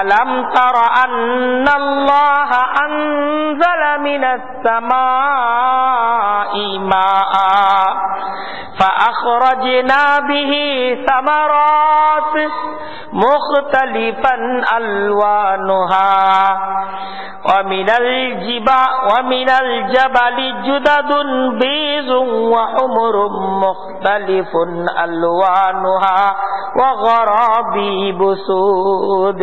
ألم تر أن الله أنزل من السماء ماء فأخرجنا به ثمرات مختلفا ألوانها ومن الجبال ومن الجبل جدد بيض وحمر مختلف ألوانها وغرابيب سود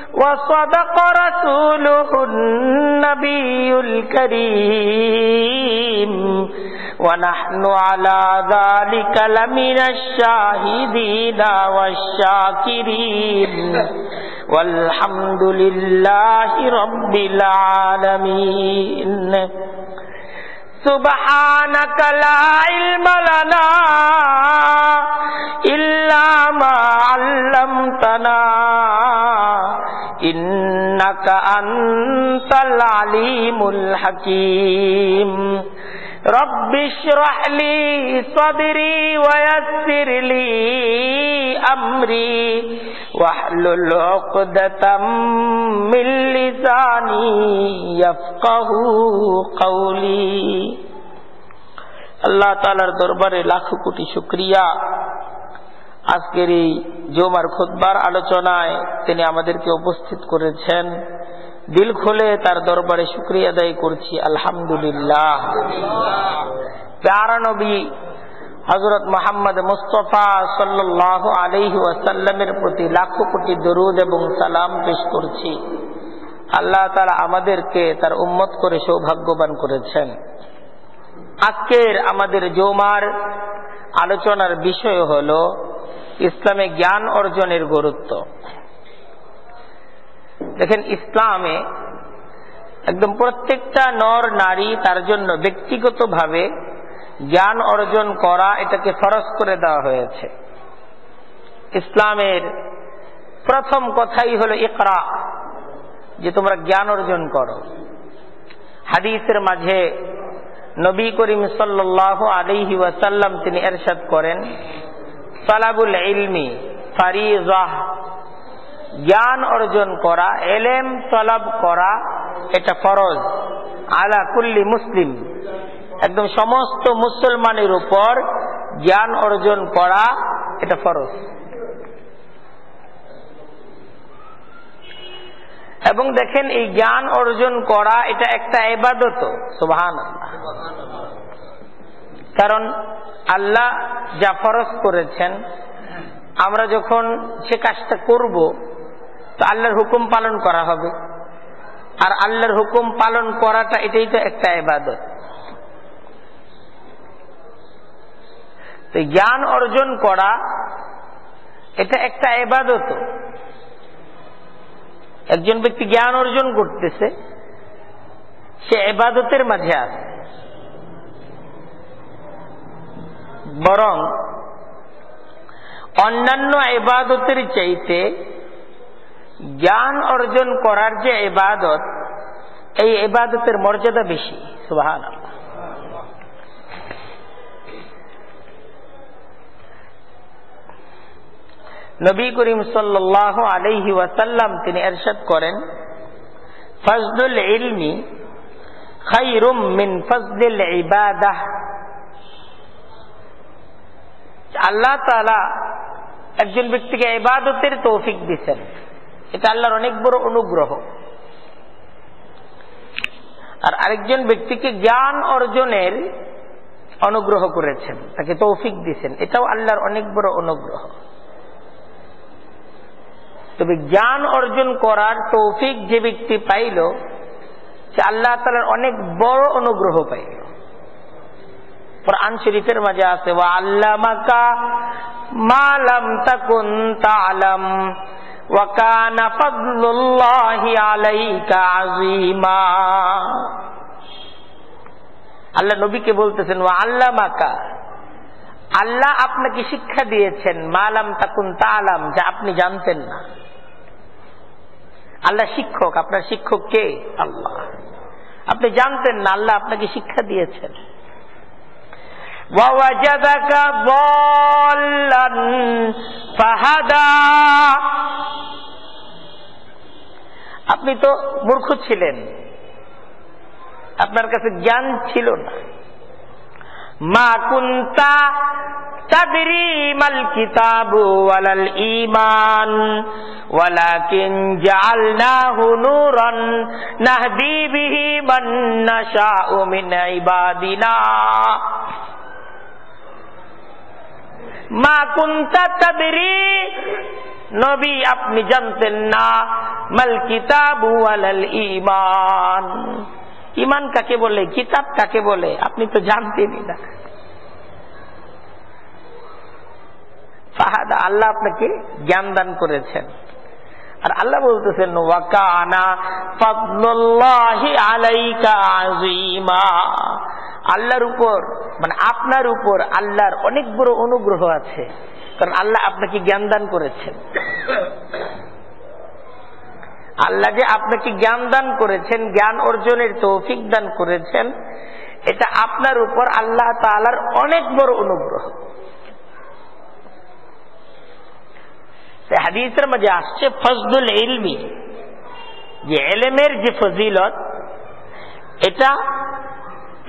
وصدق رسوله النبي الكريم ونحن على ذلك لمن الشاهدين والشاكرين والحمد لله رب العالمين سبحانك لا علم لنا إلا ما علمتنا إنك أنت العليم الحكيم رب اشرح لي صدري ويسر لي أمري واحلل عقدة من لساني يفقه قولي আল্লাহ তালার দরবারে লাখো কোটি শুক্রিয়া আজকের এই জমার খুদ্বার আলোচনায় তিনি আমাদেরকে উপস্থিত করেছেন। দিল খুলে তার দরবারে শুক্রিয়া আদায় করছি, আলহামদুলিল্লাহ। প্যারা নবী হজরত মোহাম্মদ মুস্তফা সাল্লাহ আলহি ওয়াসাল্লামের প্রতি লাখো কোটি দরুদ এবং সালাম পেশ করছি। আল্লাহ তারা আমাদেরকে তার উম্মত করে সৌভাগ্যবান করেছেন। আজকের আমাদের জৌমার আলোচনার বিষয় হল ইসলামে জ্ঞান অর্জনের গুরুত্ব। দেখেন, ইসলামে একদম প্রত্যেকটা নর, নারী তার জন্য ব্যক্তিগতভাবে জ্ঞান অর্জন করা এটাকে ফরজ করে দেওয়া হয়েছে। ইসলামের প্রথম কথাই হলো ইকরা, যে তোমরা জ্ঞান অর্জন করো। হাদিসের মাঝে নবী করিম সাল্লাহ আলিহি ওয়াসাল্লাম তিনি এরশাদ করেন সালাবুল ইলমি, ফারিজাহ, জ্ঞান অর্জন করা, এলেম তলব করা, এটা ফরজ। আলা কুল্লি মুসলিম। একদম সমস্ত মুসলমানের উপর জ্ঞান অর্জন করা, এটা ফরজ। এবং দেখেন, এই জ্ঞান অর্জন করা, এটা একটা এবাদত। সুবাহান কারণ আল্লাহ যা ফরজ করেছেন, আমরা যখন সে কাজটা করব, তো আল্লাহর হুকুম পালন করা হবে। আর আল্লাহর হুকুম পালন করাটা এটাই তো একটা এবাদত তো জ্ঞান অর্জন করা, এটা একটা এবাদত একজন ব্যক্তি জ্ঞান অর্জন করতেছে, সে এবাদতের মাঝে আছে। বরং অন্যান্য এবাদতের চাইতে জ্ঞান অর্জন করার যে এবাদত এই এবাদতের মর্যাদা বেশি। সুবাহান নবী করিম সাল্লাহ আলহি ওয়াসাল্লাম তিনি এরশাদ করেন, ফজলুল ইলমি খাইরুম মিন ফজলিল ইবাদাহ। আল্লাহ তালা একজন ব্যক্তিকে ইবাদতের তৌফিক দিচ্ছেন এটা আল্লাহর অনেক বড় অনুগ্রহ। আর আরেকজন ব্যক্তিকে জ্ঞান অর্জনের অনুগ্রহ করেছেন, তাকে তৌফিক দিচ্ছেন এটাও আল্লাহর অনেক বড় অনুগ্রহ। তবে জ্ঞান অর্জন করার তৌফিক যে ব্যক্তি পাইল, সে আল্লাহ তালার অনেক বড় অনুগ্রহ পাইল। কোরআন শরীফের মাঝে আছে, ওয়া আল্লামাকা মালাম তাকুন তালাম, ওয়া কানা ফাদলুল্লাহি আলাইকা আযীমা। আল্লাহ নবীকে বলতেছেন, ওয়া আল্লামাকা, আল্লাহ আপনাকে শিক্ষা দিয়েছেন মালাম তাকুন তালাম, যা আপনি জানতেন না। আল্লাহ শিক্ষক, আপনার শিক্ষক কে? আল্লাহ। আপনি জানতেন না, আল্লাহ আপনাকে শিক্ষা দিয়েছেন। ووجدك ضالا فهدى আপনি তো মূর্খ ছিলেন আপনার কাছে জ্ঞান ছিল না মা কুন্তা تدري ما الكتاب ولا الإيمان ولكن جعلناه نورا نهدي به من نشاء من عبادنا মা কুন্তা নবী আপনি জানতেন না, মাল কিতাবু ইমান ইমান কাকে বলে? কিতাব কাকে বলে? আপনি তো জানতেনই না। ফাহাদা, আল্লাহ আপনাকে জ্ঞান দান করেছেন। আর আল্লাহ বলতেছেন, ওয়াকানা ফাদলুল্লাহি আলাইকা আযীমা। আল্লাহর উপর মানে আপনার উপর আল্লাহর অনেক বড় অনুগ্রহ আছে। কারণ আল্লাহ আপনাকে জ্ঞান দান করেছেন। আল্লাহ যে আপনাকে জ্ঞান দান করেছেন, জ্ঞান অর্জনের তৌফিক দান করেছেন। এটা আপনার উপর আল্লাহ তালার অনেক বড় অনুগ্রহ। হাদিসের মাঝে আসছে ফজদুল ইলমি। যে এলেমের যে ফজিলত, এটা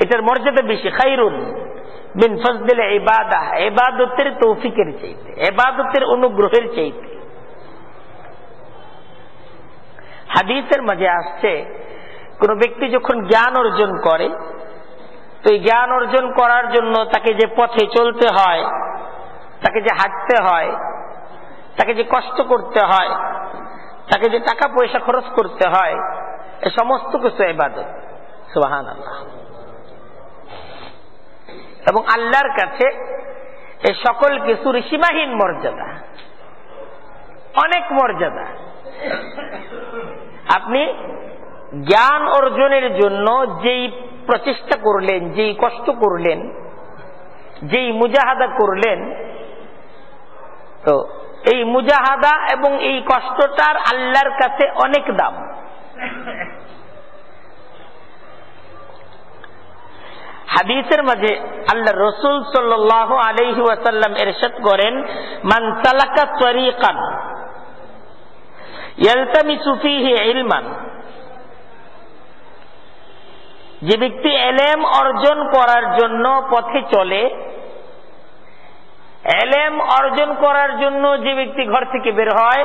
এটার মর্যাদা বেশি, খাইরুন বিন ফজদিল ইবাদা এবাদতের তৌফিকের চাইতে এবাদতের অনুগ্রহের চাইতে। হাদিসের মাঝে আসছে, কোন ব্যক্তি যখন জ্ঞান অর্জন করে, তো এই জ্ঞান অর্জন করার জন্য তাকে যে পথে চলতে হয়, তাকে যে হাঁটতে হয়, তাকে যে কষ্ট করতে হয়, তাকে যে টাকা পয়সা খরচ করতে হয়, এ সমস্ত কিছু এবাদত সুবাহান আল্লাহ এবং আল্লাহর কাছে এ সকল কিছুর সীমাহীন মর্যাদা। অনেক মর্যাদা। আপনি জ্ঞান অর্জনের জন্য যেই প্রচেষ্টা করলেন, যেই কষ্ট করলেন, যেই মুজাহাদা করলেন, তো এই মুজাহাদা এবং এই কষ্টটার আল্লাহর কাছে অনেক দাম। হাদিসের মাঝে আল্লাহ রসুল সাল্লাহ আলহি ওয়াসাল্লাম এরশাদ করেন, মান সালাকা তরিকান ইলমান যে ব্যক্তি এলেম অর্জন করার জন্য পথে চলে, এলেম অর্জন করার জন্য যে ব্যক্তি ঘর থেকে বের হয়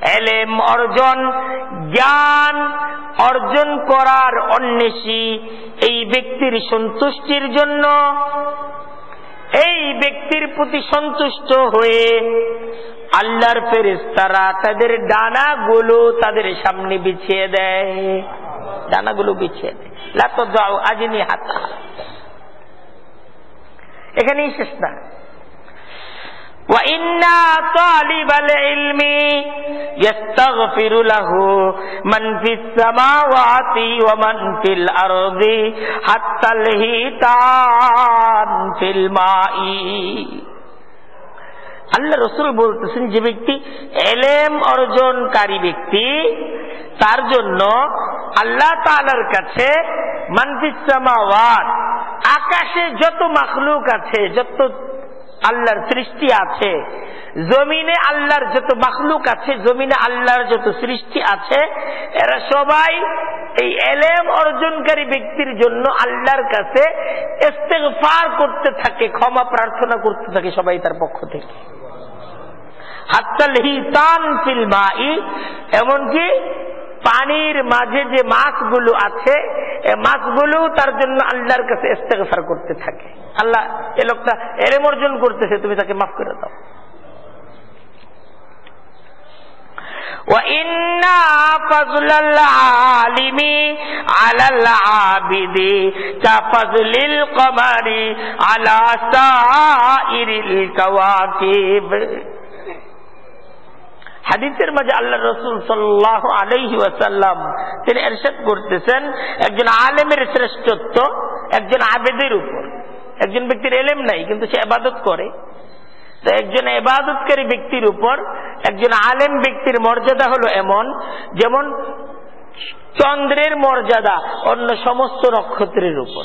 এলেম অর্জন, জ্ঞান অর্জন করার অন্বেষী এই ব্যক্তির সন্তুষ্টির জন্য, এই ব্যক্তির প্রতি সন্তুষ্ট হয়ে আল্লাহর ফেরেস্তারা তাদের ডানাগুলো তাদের সামনে বিছিয়ে দেয়। ডানাগুলো বিছিয়ে দেয়। লাতো যাও আজনি হাতা এখানেই শেষ না। وإن طالب العلم يستغفر له من في السماوات ومن في الأرض حتى الهيتان في الماء আল্লাহ রসুল বলতেছেন যে ব্যক্তি এলেম অর্জনকারী ব্যক্তি তার জন্য আল্লাহ তালার কাছে মানফিসামাওয়াত আকাশে যত মাখলুক আছে যত আল্লাহর সৃষ্টি আছে। জমিনে আল্লাহর যত মাখলুক আছে, জমিনে আল্লাহর যত সৃষ্টি আছে, এরা সবাই এই এলেম অর্জনকারী ব্যক্তির জন্য আল্লাহর কাছে ইস্তেগফার করতে থাকে, ক্ষমা প্রার্থনা করতে থাকে সবাই তার পক্ষ থেকে। হাত্তাল হিতান ফিল মাই, এমনকি পানির মাঝে যে মাছগুলো আছে মাছগুলো তার জন্য আল্লাহর কাছে ইস্তেকফার করতে থাকে। আল্লাহ এ লোকটা এরম অর্জন করতেছে, তুমি তাকে মাফ করে দাও। আলা হাদিসের মাঝে আল্লাহ রসুল সাল্লাহ আলহি ওয়াসাল্লাম তিনি এরশাদ করতেছেন, একজন আলেমের শ্রেষ্ঠত্ব, একজন আবেদের উপর। একজন ব্যক্তির এলেম নাই, কিন্তু সে আবাদত করে। তো একজন এবাদতকারী ব্যক্তির উপর, একজন আলেম ব্যক্তির মর্যাদা হলো এমন, যেমন চন্দ্রের মর্যাদা অন্য সমস্ত নক্ষত্রের উপর।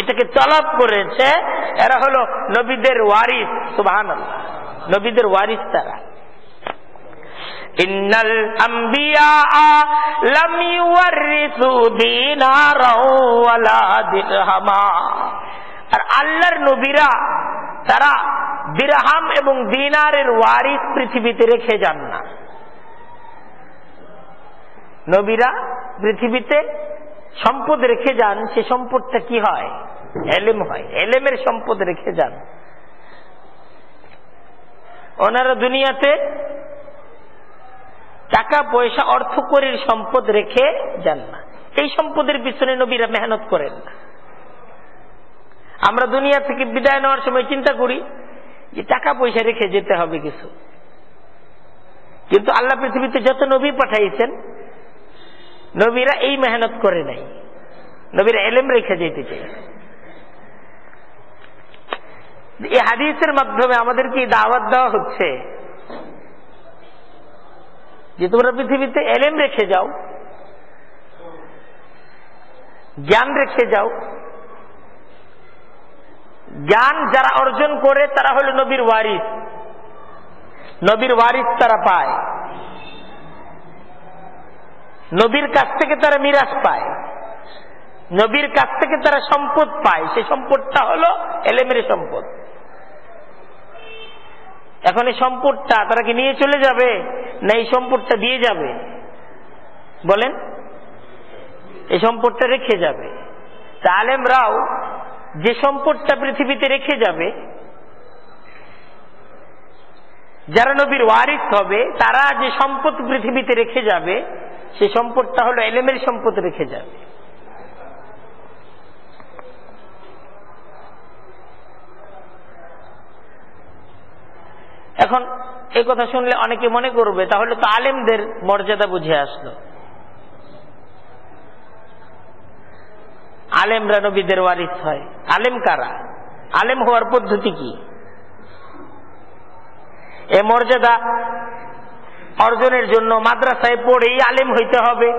এটাকে তলব করেছে, এরা হলো নবীদের ওয়ারিস সুবাহান নবীদের ওয়ারিস তারা। ইন্নাল আম্বিয়া আর আল্লাহর নবীরা, তারা এবং দিনারের ওয়ারিস পৃথিবীতে রেখে যান না। নবীরা পৃথিবীতে সম্পদ রেখে যান, সে সম্পদটা কি হয়? এলেম হয়। এলেমের সম্পদ রেখে যান। ওনারা দুনিয়াতে টাকা, পয়সা অর্থ করির সম্পদ রেখে যান না। এই সম্পদের পিছনে নবীরা মেহনত করেন না। আমরা দুনিয়া থেকে বিদায় নেওয়ার সময় চিন্তা করি যে টাকা, পয়সা রেখে যেতে হবে কিছু। কিন্তু আল্লাহ পৃথিবীতে যত নবী পাঠাইছেন নবীরা এই মেহনত করে নাই। নবীরা এলেম রেখে যেতে চাই। এই হাদিসের মাধ্যমে আমাদেরকে দাওয়াত দেওয়া হচ্ছে যে তোমরা পৃথিবীতে এলেম রেখে যাও, জ্ঞান রেখে যাও। জ্ঞান যারা অর্জন করে তারা হলো নবীর ওয়ারিস। নবীর ওয়ারিস তারা পায়। নবীর কাছ থেকে তারা মিরাজ পায়। নবীর কাছ থেকে তারা সম্পদ পায়। সেই সম্পদটা হলো এলেমের সম্পদ। এখন এই সম্পদটা তারা কি নিয়ে চলে যাবে না এই সম্পদটা দিয়ে যাবে? বলেন। এই সম্পদটা রেখে যাবে। তা আলেমরাও যে সম্পদটা পৃথিবীতে রেখে যাবে, যারা নবীর ওয়ারিস হবে, তারা যে সম্পদ পৃথিবীতে রেখে যাবে সে সম্পদটা হলো এলেমের সম্পদ রেখে যাবে এখন এই কথা শুনলে অনেকে মনে করবে, তাহলে তো আলেমদের মর্যাদা বুঝে আসলো। আলেমরা নবীদের ওয়ারিস হয়। আলেম কারা? আলেম হওয়ার পদ্ধতি কি? এ মর্যাদা অর্জনের জন্য মাদ্রাসায় পড়েই আলেম হইতে হবে।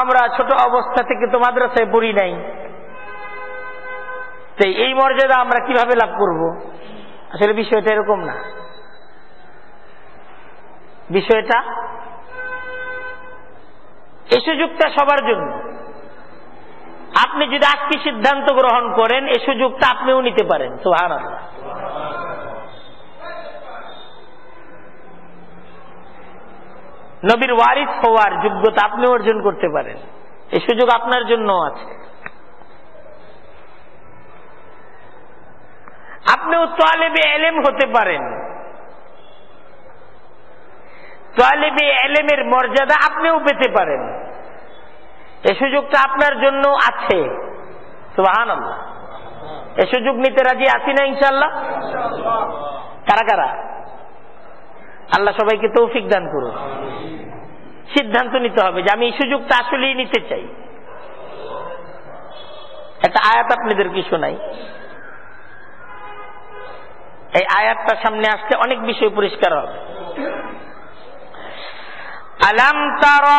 আমরা ছোট অবস্থা থেকে তো মাদ্রাসায় পড়ি নাই। তো এই মর্যাদা আমরা কীভাবে লাভ করব? আসলে বিষয়টা এরকম না। বিষয়টা এই সুযোগটা সবার জন্য। আপনি যদি আজকে সিদ্ধান্ত গ্রহণ করেন এই সুযোগটা আপনিও নিতে পারেন। সুহান নবীর ওয়ারিস হওয়ার যোগ্যতা আপনি অর্জন করতে পারেন। এই সুযোগ আপনার জন্য আছে। আপনিও তোয়ালেবে এলেম হতে পারেন। তোয়ালেবে এলেমের মর্যাদা আপনিও পেতে পারেন। এই সুযোগটা আপনার জন্য আছে। সুবাহান এই সুযোগ নিতে রাজি আছি না ইনশাল্লাহ কারা কারা? আল্লাহ সবাইকে তৌফিক দান করুন। সিদ্ধান্ত নিতে হবে যে আমি এই সুযোগটা আসলেই নিতে চাই। একটা আয়াত আপনাদের কিছু নাই এই আয়াতটা সামনে আসলে অনেক বিষয় পরিষ্কার হবে। আলাম তারা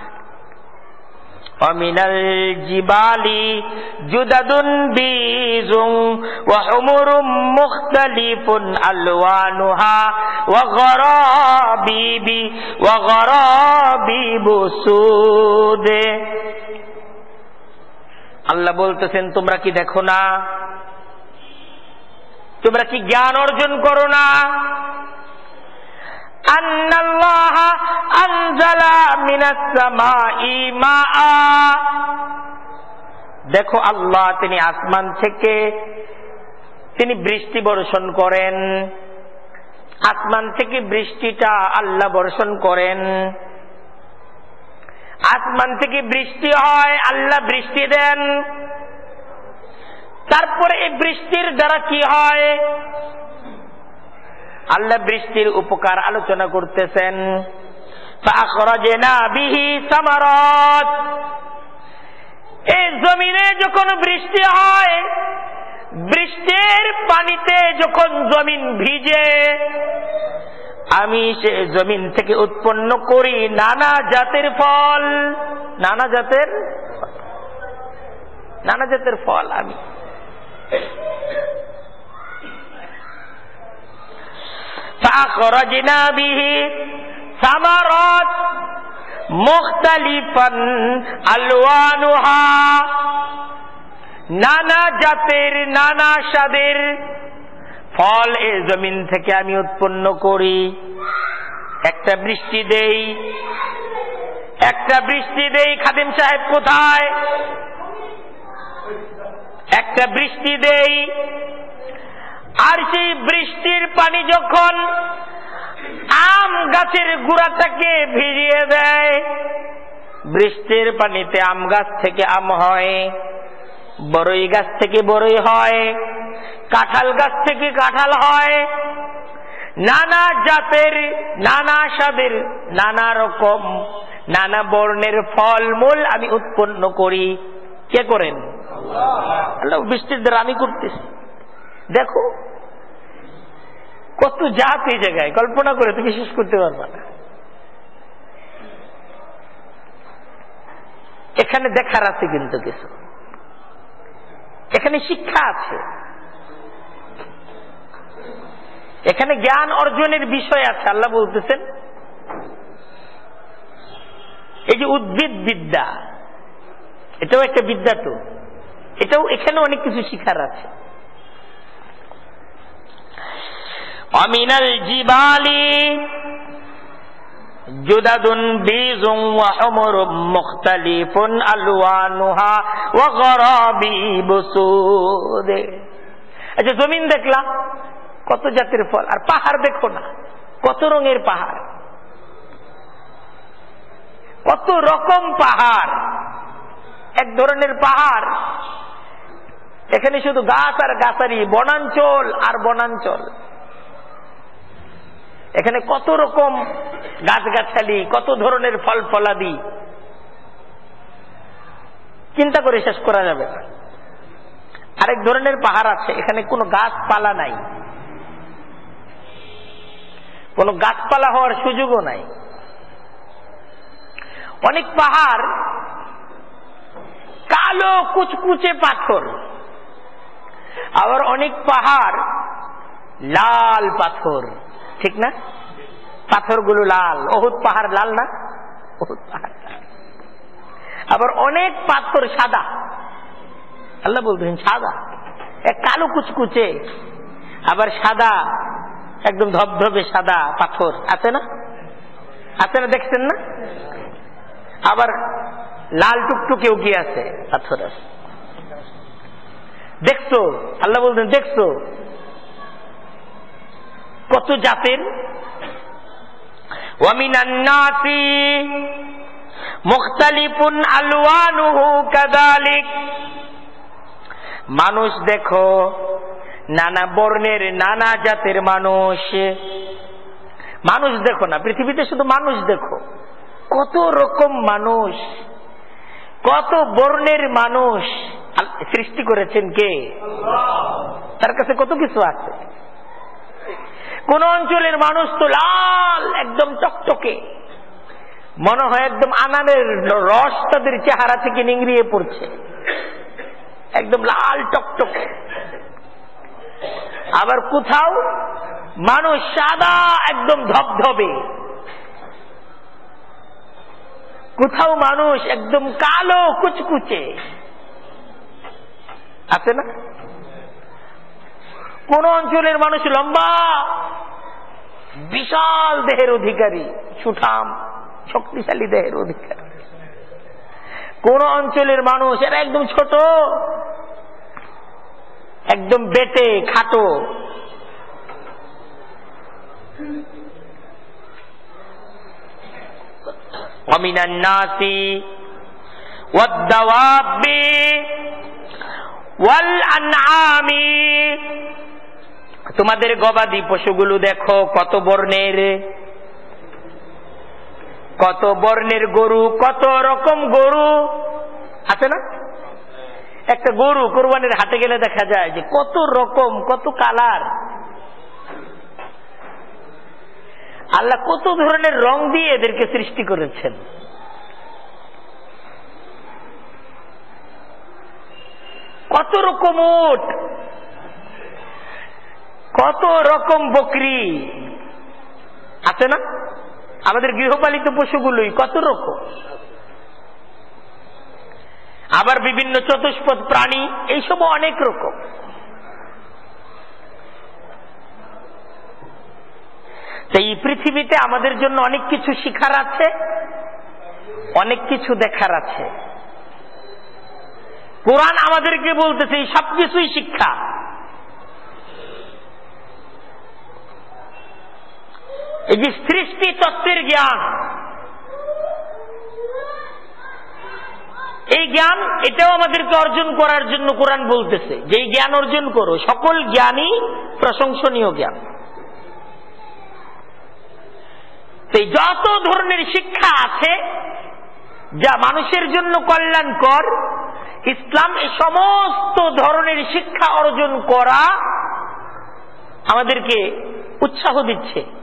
ومن الجبال جدد بيز وحمر مختلف ألوانها وغرابيب وغرابيب سود আল্লাহ বলতেছেন তোমরা কি দেখো না তোমরা কি জ্ঞান অর্জন করো না দেখো আল্লাহ, তিনি আসমান থেকে তিনি বৃষ্টি বর্ষণ করেন। আসমান থেকে বৃষ্টিটা আল্লাহ বর্ষণ করেন। আসমান থেকে বৃষ্টি হয়, আল্লাহ বৃষ্টি দেন। তারপরে এই বৃষ্টির দ্বারা কি হয়? আল্লাহ বৃষ্টির উপকার আলোচনা করতেছেন। জমিনে যখন বৃষ্টি হয়, বৃষ্টির পানিতে যখন জমিন ভিজে, আমি সে জমিন থেকে উৎপন্ন করি নানা জাতের ফল। নানা জাতের নানা জাতের ফল আমি। فأخرجنا به ثمرات مختلفا ألوانها নানা জাতের নানা স্বাদের ফল এ জমিন থেকে আমি উৎপন্ন করি একটা বৃষ্টি দেই একটা বৃষ্টি দেই খাদিম সাহেব কোথায় একটা বৃষ্টি দেই আর সেই বৃষ্টির পানি যখন আম গাছের গুড়াটাকে ভিজিয়ে দেয় বৃষ্টির পানিতে আম গাছ থেকে আম হয় বড়ই গাছ থেকে বড়ই হয় কাঁঠাল গাছ থেকে কাঁঠাল হয় নানা জাতের নানা স্বাদের নানা রকম নানা বর্ণের ফল মূল আমি উৎপন্ন করি। কে করেন? আল্লাহ। বৃষ্টির দ্বারা আমি করতেছি। দেখো, কত জাত এই জায়গায়, কল্পনা করে তুমি শেষ করতে পারবা না। এখানে দেখার আছে কিন্তু কিছু। এখানে শিক্ষা আছে। এখানে জ্ঞান অর্জনের বিষয় আছে, আল্লাহ বলতেছেন। এই যে উদ্ভিদ বিদ্যা, এটাও একটা বিদ্যা তো। এটাও এখানে অনেক কিছু শিখার আছে। অমিনাল জিবালি জুদাদুন বীজুন ওয়া হুমরুম মুখতালিফুন আলওয়ানুহা ওয়া গরাবিব সুদ আচ্ছা জমিন দেখলা, কত জাতের ফল, আর পাহাড় দেখো না, কত রঙের পাহাড়। কত রকম পাহাড়, এক ধরনের পাহাড়। এখানে শুধু গাছ আর গাছারি বনাঞ্চল আর বনাঞ্চল। এখানে কত রকম গাছগাছালি, কত ধরনের ফল ফলাদি। চিন্তা করে শেষ করা যাবে আরেক ধরনের পাহাড় আছে, এখানে কোনো গাছপালা নাই। কোনো গাছপালা হওয়ার সুযোগও নাই। অনেক পাহাড় কালো কুচকুচে পাথর। আবার অনেক পাহাড় লাল পাথর। ঠিক না? পাথরগুলো লাল। অহুত পাহাড় লাল না? অহুত পাহাড় আবার অনেক পাথর সাদা। আল্লাহ বলতেছেন, সাদা? এক কালো কুচকুচে। আবার সাদা, একদম ধবধবে সাদা পাথর। আছে না? আছে না দেখছেন না? আবার লাল টুকটুকেও কি আছে? পাথর আছে। দেখছ? আল্লাহ বলতেন দেখছ? কত জাতের? ওয়ামিনান্নাসি মুখতালিফুন আলওয়ানুহু কাযালিক। মানুষ দেখো নানা বর্ণের নানা জাতের মানুষ। মানুষ দেখো না পৃথিবীতে শুধু মানুষ দেখো। কত রকম মানুষ কত বর্ণের মানুষ সৃষ্টি করেছেন কে? তার কাছে কত কিছু আছে? কোন অঞ্চলের মানুষ তো লাল, একদম টকটকে মনে হয় একদম আনানের রস তাদের চেহারা থেকে নিংড়িয়ে পড়ছে। একদম লাল টকটকে আবার কোথাও মানুষ সাদা, একদম ধবধবে। কোথাও মানুষ একদম কালো, কুচকুচে। আছে না? কোন অঞ্চলের মানুষ লম্বা, বিশাল দেহের অধিকারী, সুঠাম, শক্তিশালী দেহের অধিকারী। কোন অঞ্চলের মানুষ, এরা একদম ছোট, একদম বেটে, খাটো। অমিনান্নাসি ওয়াদ্দাওয়াবি ওয়াল আনআমি তোমাদের গবাদি পশুগুলো দেখো, কত বর্ণের? কত বর্ণের গরু, কত রকম গরু? আছে না? একটা গরু কোরবানির হাটে গেলে দেখা যায় যে কত রকম, কত কালার। আল্লাহ কত ধরনের রং দিয়ে এদেরকে সৃষ্টি করেছেন। কত রকম উট কত রকম বকরি। আছে না? আমাদের গৃহপালিত পশুগুলোই কত রকম। আবার বিভিন্ন চতুষ্পদ প্রাণী, এইসবও অনেক রকম। এই পৃথিবীতে আমাদের জন্য অনেক কিছু শিখার আছে, অনেক কিছু দেখার আছে। কোরআন আমাদেরকে বলতেছে, এই সবকিছুই শিক্ষা। এই যে সৃষ্টি তত্ত্বের জ্ঞান এই জ্ঞান, এটাও আমাদেরকে অর্জন করার জন্য কোরআন বলতেছে। যে জ্ঞান অর্জন করো, সকল জ্ঞানই প্রশংসনীয় জ্ঞান। সেই যত ধরনের শিক্ষা আছে, যা মানুষের জন্য কল্যাণকর, ইসলাম এই সমস্ত ধরনের শিক্ষা অর্জন করা আমাদেরকে উৎসাহ দিচ্ছে।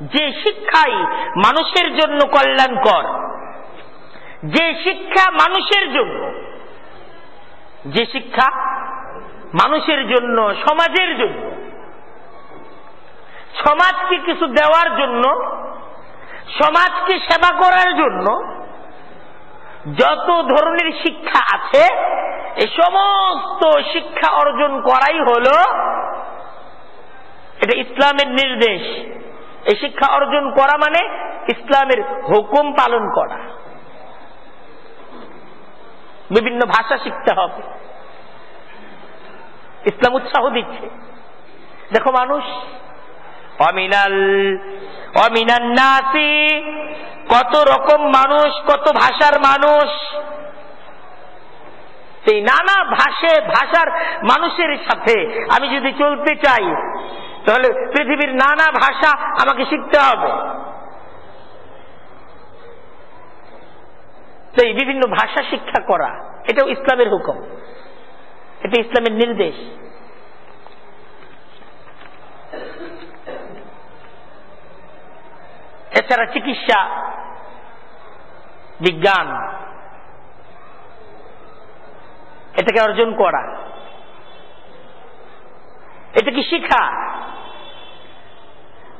যে শিক্ষাই মানুষের জন্য কল্যাণকর, যে শিক্ষা মানুষের জন্য, যে শিক্ষা মানুষের জন্য, সমাজের জন্য, সমাজকে কিছু দেওয়ার জন্য, সমাজকে সেবা করার জন্য যত ধরনের শিক্ষা আছে এই সমস্ত শিক্ষা অর্জন করাই হল এটা ইসলামের নির্দেশ। এই শিক্ষা অর্জন করা মানে ইসলামের হুকুম পালন করা। বিভিন্ন ভাষা শিখতে হবে। ইসলাম উৎসাহ দিচ্ছে। দেখো মানুষ, অমিনাল অমিনান্নাসি কত রকম মানুষ, কত ভাষার মানুষ। সেই নানা ভাষে, ভাষার মানুষের সাথে আমি যদি চলতে চাই তাহলে পৃথিবীর নানা ভাষা আমাকে শিখতে হবে। এই বিভিন্ন ভাষা শিক্ষা করা, এটাও ইসলামের হুকুম। এটা ইসলামের নির্দেশ। এছাড়া চিকিৎসা, বিজ্ঞান, এটাকে অর্জন করা। এটা কি শিখা?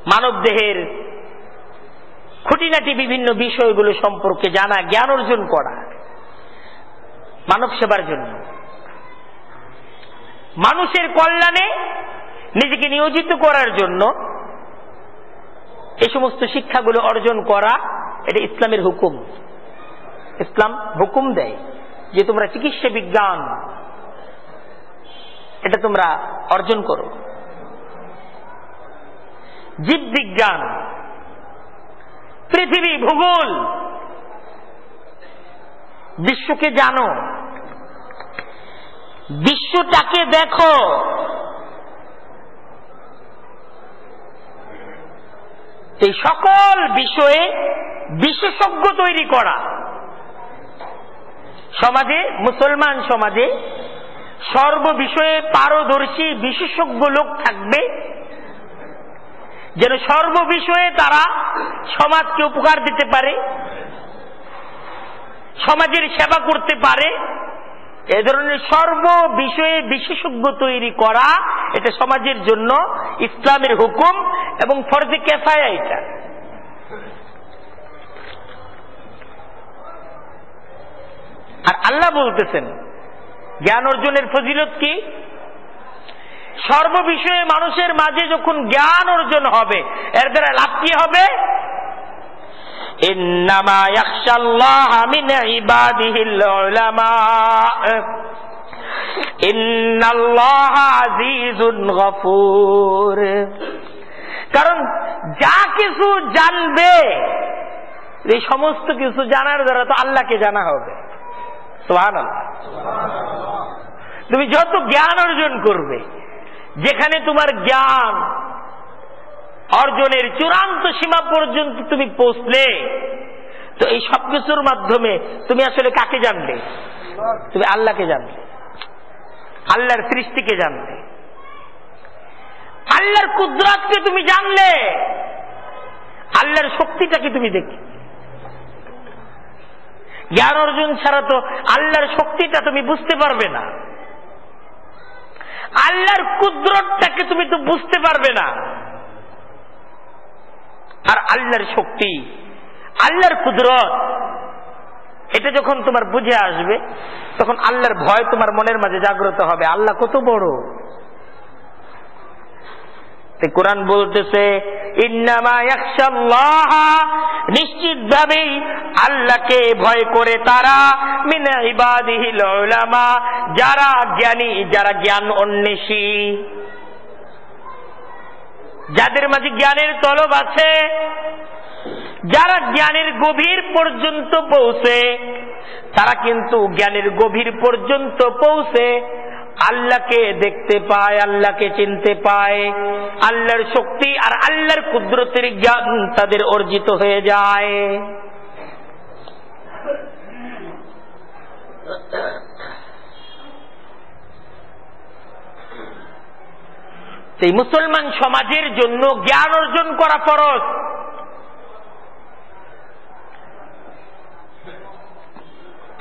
মানব দেহের খুঁটিনাটি বিভিন্ন বিষয়গুলো সম্পর্কে জানা, জ্ঞান অর্জন করা, মানব সেবার জন্য। মানুষের কল্যাণে নিজেকে নিয়োজিত করার জন্য এই সমস্ত শিক্ষাগুলো অর্জন করা, এটা ইসলামের হুকুম। ইসলাম হুকুম দেয় যে তোমরা চিকিৎসা বিজ্ঞান, এটা তোমরা অর্জন করো। জীব বিজ্ঞান পৃথিবী ভূগোল, বিশ্বকে জানো। বিশ্বটাকে দেখো। এই সকল বিষয়ে বিশেষজ্ঞ তৈরি করা। সমাজে, মুসলমান সমাজে সর্ব বিষয়ে পারদর্শী বিশেষজ্ঞ লোক থাকবে যেন সর্ব বিষয়ে তারা সমাজকে উপকার দিতে পারে, সমাজের সেবা করতে পারে। এ ধরনের সর্ব বিষয়ে বিশেষজ্ঞ তৈরি করা, এটা সমাজের জন্য ইসলামের হুকুম এবং ফরজে কেফায়া এটা। আর আল্লাহ বলতেছেন, জ্ঞান অর্জনের ফজিলত কি? সর্ববিষয়ে মানুষের মাঝে যখন জ্ঞান অর্জন হবে, এর দ্বারা লাভ কি হবে? কারণ যা কিছু জানবে, এই সমস্ত কিছু জানার দ্বারা তো আল্লাহকে জানা হবে। তুমি যত জ্ঞান অর্জন করবে যেখানে তোমার জ্ঞান অর্জনের চূড়ান্ত সীমা পর্যন্ত তুমি পৌঁছলে, তো এই সব কিছুর মাধ্যমে তুমি আসলে কাকে জানবে? তুমি আল্লাহকে জানবে, আল্লাহর সৃষ্টিকে জানবে, আল্লাহর কুদরাতকে তুমি জানলে, আল্লাহর শক্তিটাকে তুমি দেখি জ্ঞান অর্জন ছাড়া তো আল্লাহর শক্তিটা তুমি বুঝতে পারবে না। আল্লাহর কুদরতটাকে তুমি তো বুঝতে পারবে না। আর আল্লাহর শক্তি, আল্লাহর কুদরত, এটা যখন তোমার বুঝে আসবে, তখন আল্লাহর ভয় তোমার মনের মাঝে জাগ্রত হবে। আল্লাহ কত বড়? কোরআন বলতেছে নিশ্চিত ভাবেই আল্লাহকে ভয় করে তারা যারা জ্ঞানী, যারা জ্ঞান অন্বেষী। যাদের মাঝে জ্ঞানের তলব আছে, যারা জ্ঞানের গভীর পর্যন্ত পৌঁছে, তারা কিন্তু জ্ঞানের গভীর পর্যন্ত পৌঁছে আল্লাহকে দেখতে পায়, আল্লাহকে চিনতে পায়। আল্লাহর শক্তি আর আল্লাহর কুদরতের জ্ঞান তাদের অর্জিত হয়ে যায়। সেই মুসলমান সমাজের জন্য জ্ঞান অর্জন করা ফরজ।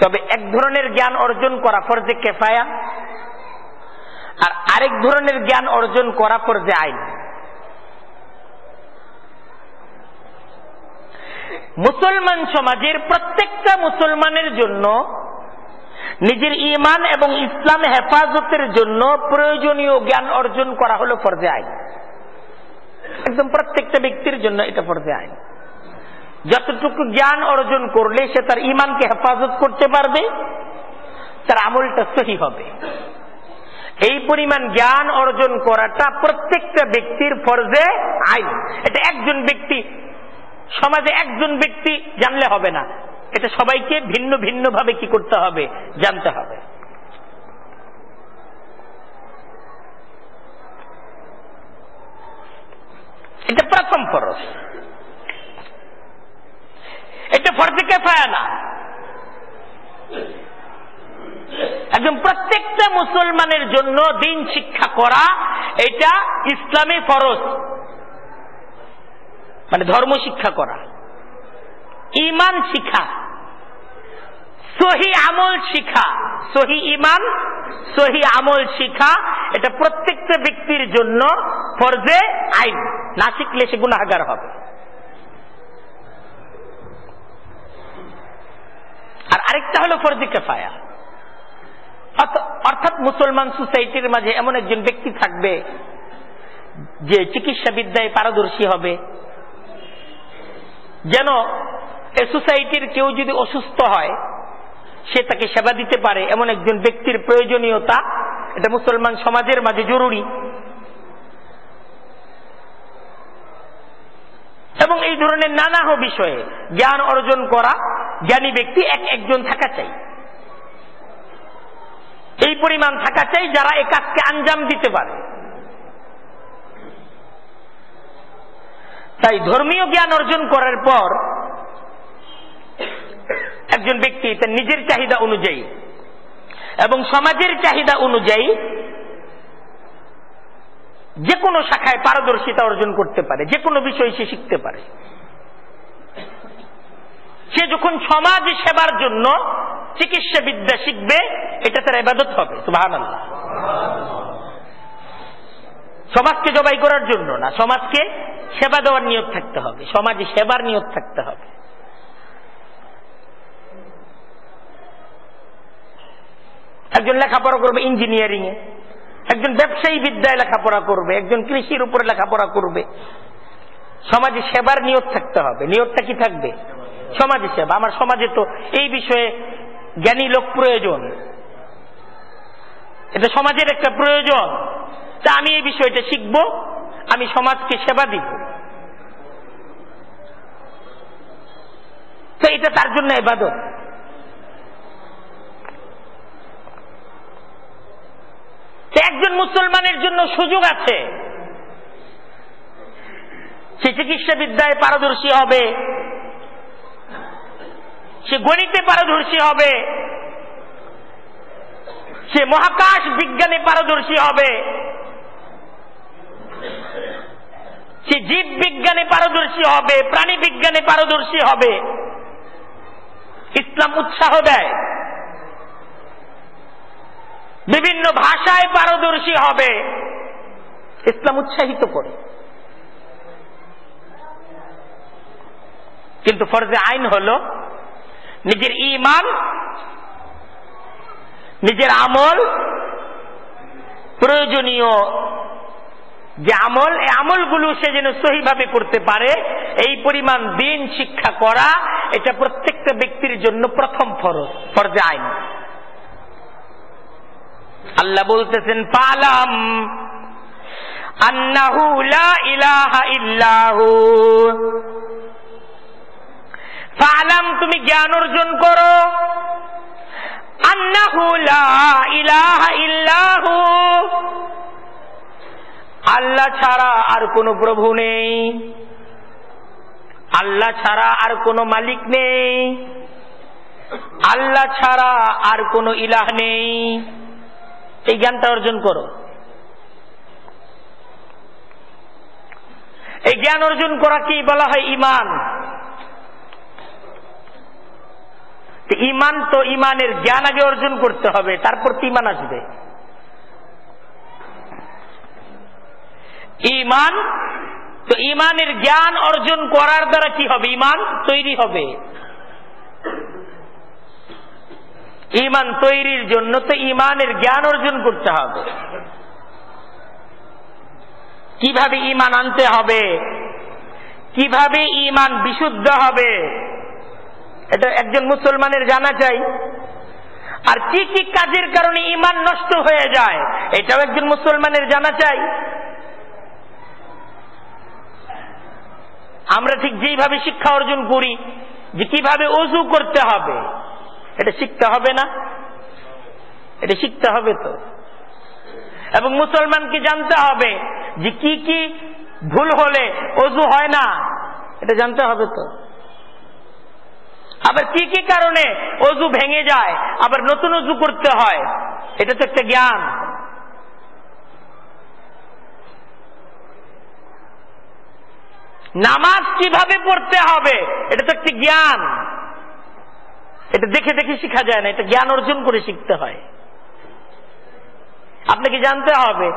তবে এক ধরনের জ্ঞান অর্জন করা ফরজে কেফায়া। আর আরেক ধরনের জ্ঞান অর্জন করা ফরজে আইন। মুসলমান সমাজের প্রত্যেকটা মুসলমানের জন্য নিজের ইমান এবং ইসলাম হেফাজতের জন্য প্রয়োজনীয় জ্ঞান অর্জন করা হলো ফরজে আইন। একদম প্রত্যেকটা ব্যক্তির জন্য এটা ফরজে আইন। যতটুকু জ্ঞান অর্জন করলে সে তার ইমানকে হেফাজত করতে পারবে, তার আমলটা সহি হবে। এই পরিমাণ জ্ঞান অর্জন করাটা প্রত্যেকটা ব্যক্তির ফরজে আইন। এটা একজন ব্যক্তি, সমাজে একজন ব্যক্তি জানলে হবে না। এটা সবাইকে ভিন্ন ভিন্ন ভাবে কি করতে হবে, জানতে হবে। এটা প্রথম ফরজ। এটা ফরজে কেফায়া না। একদম প্রত্যেকটা মুসলমানের জন্য দিন শিক্ষা করা, এটা ইসলামী ফরজ। মানে ধর্ম শিক্ষা করা। ইমান শিখা সহি আমল শিখা সহি ইমান, সহি আমল শিখা এটা প্রত্যেকটা ব্যক্তির জন্য ফরজে আইন। না শিখলে সে গুণাগার হবে। আর আরেকটা হলো ফরজি কেফায়া। অর্থাৎ মুসলমান সোসাইটির মাঝে এমন একজন ব্যক্তি থাকবে যে চিকিৎসা বিদ্যায় পারদর্শী হবে। যেন এ সোসাইটির কেউ যদি অসুস্থ হয়, সে তাকে সেবা দিতে পারে এমন একজন ব্যক্তির প্রয়োজনীয়তা, এটা মুসলমান সমাজের মাঝে জরুরি। এবং এই ধরনের নানা বিষয়ে জ্ঞান অর্জন করা জ্ঞানী ব্যক্তি এক একজন থাকা চাই। এই পরিমাণ থাকা চাই যারা এ কাজকে আঞ্জাম দিতে পারে। তাই ধর্মীয় জ্ঞান অর্জন করার পর একজন ব্যক্তি তার নিজের চাহিদা অনুযায়ী এবং সমাজের চাহিদা অনুযায়ী যে কোনো শাখায় পারদর্শিতা অর্জন করতে পারে, যে কোনো বিষয় সে শিখতে পারে। সে যখন সমাজ সেবার জন্য চিকিৎসা বিদ্যা শিখবে, এটা তার এবাদত হবে সুবাহান সমাজকে জবাই করার জন্য না, সমাজকে সেবা দেওয়ার নিয়োগ থাকতে হবে, সমাজে সেবার নিয়োগ থাকতে হবে। একজন লেখাপড়া করবে ইঞ্জিনিয়ারিং এ, একজন ব্যবসায়ী বিদ্যায় লেখাপড়া করবে, একজন কৃষির উপরে লেখাপড়া করবে। সমাজে সেবার নিয়োগ থাকতে হবে, নিয়োগটা কি থাকবে? সমাজে সেবা আমার সমাজে তো এই বিষয়ে জ্ঞানী লোক প্রয়োজন। এটা সমাজের একটা প্রয়োজন। তা আমি এই বিষয়টা শিখব, আমি সমাজকে সেবা দিব। তো এটা তার জন্য এবাদত একজন মুসলমানের জন্য সুযোগ আছে। সে চিকিৎসা বিদ্যায় পারদর্শী হবে। সে গণিতে পারদর্শী হবে। সে মহাকাশ বিজ্ঞানে পারদর্শী হবে। সে জীব বিজ্ঞানে পারদর্শী হবে, প্রাণী বিজ্ঞানে পারদর্শী হবে। ইসলাম উৎসাহ দেয়। বিভিন্ন ভাষায় পারদর্শী হবে। ইসলাম উৎসাহিত করে। কিন্তু ফরজে আইন হল নিজের ইমান নিজের আমল, প্রয়োজনীয় যে আমল, এই আমলগুলো সে যেন সহিভাবে করতে পারে, এই পরিমাণ দিন শিক্ষা করা, এটা প্রত্যেকটা ব্যক্তির জন্য প্রথম ফরজ, ফরজে আইন। আল্লাহ বলতেছেন, পালাম আন্নাহু লা ইলাহা ইল্লাহু। ফালাম, তুমি জ্ঞান অর্জন করো। আল্লাহ ছাড়া আর কোনো প্রভু নেই। আল্লাহ ছাড়া আর কোনো মালিক নেই। আল্লাহ ছাড়া আর কোনো ইলাহ নেই। এই জ্ঞানটা অর্জন করো। এই জ্ঞান অর্জন করা কি বলা হয়? ইমান। ইমান তো ইমানের জ্ঞান আগে অর্জন করতে হবে, তারপর ইমান আসবে। ইমান তো ইমানের জ্ঞান অর্জন করার দ্বারা কি হবে? ইমান তৈরি হবে। ইমান তৈরির জন্য তো ইমানের জ্ঞান অর্জন করতে হবে। কীভাবে ইমান আনতে হবে? কীভাবে ইমান বিশুদ্ধ হবে? এটা একজন মুসলমানের জানা চাই। আর কি কি কাজের কারণে ইমান নষ্ট হয়ে যায়, এটাও একজন মুসলমানের জানা চাই। আমরা ঠিক যেইভাবে শিক্ষা অর্জন করি, যে কীভাবে অজু করতে হবে, এটা শিখতে হবে না? এটা শিখতে হবে তো। এবং মুসলমানকে জানতে হবে যে কি কি ভুল হলে অজু হয় না, এটা জানতে হবে তো। আবার কি কি কারণে অজু ভেঙে যায়? আবার নতুন অজু করতে হয়? এটা তো একটা জ্ঞান। নামাজ কীভাবে পড়তে হবে? এটা তো একটি জ্ঞান। এটা দেখে দেখে শিখা যায় না, এটা জ্ঞান অর্জন করে শিখতে হয়। আপনাকে জানতে হবে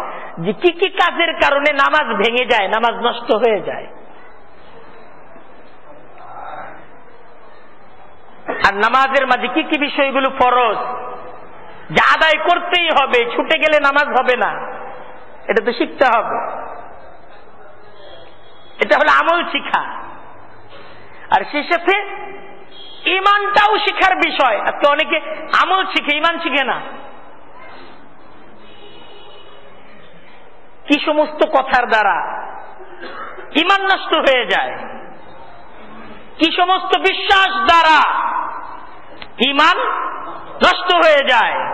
যে কি কি কাজের কারণে নামাজ ভেঙে যায়, নামাজ নষ্ট হয়ে যায়। আর নামাজের মাঝে কি কি বিষয়গুলো ফরজ? যা আদায় করতেই হবে, ছুটে গেলে নামাজ হবে না। এটা তো শিখতে হবে। এটা হলো আমল শিখা। আর সে সাথে ইমানটাও শিখার বিষয়। আজকে অনেকে আমল শিখে ইমান শিখে না। কি সমস্ত কথার দ্বারা ইমান নষ্ট হয়ে যায়। কি সমস্ত বিশ্বাস দ্বারা ইমান নষ্ট হয়ে যায়?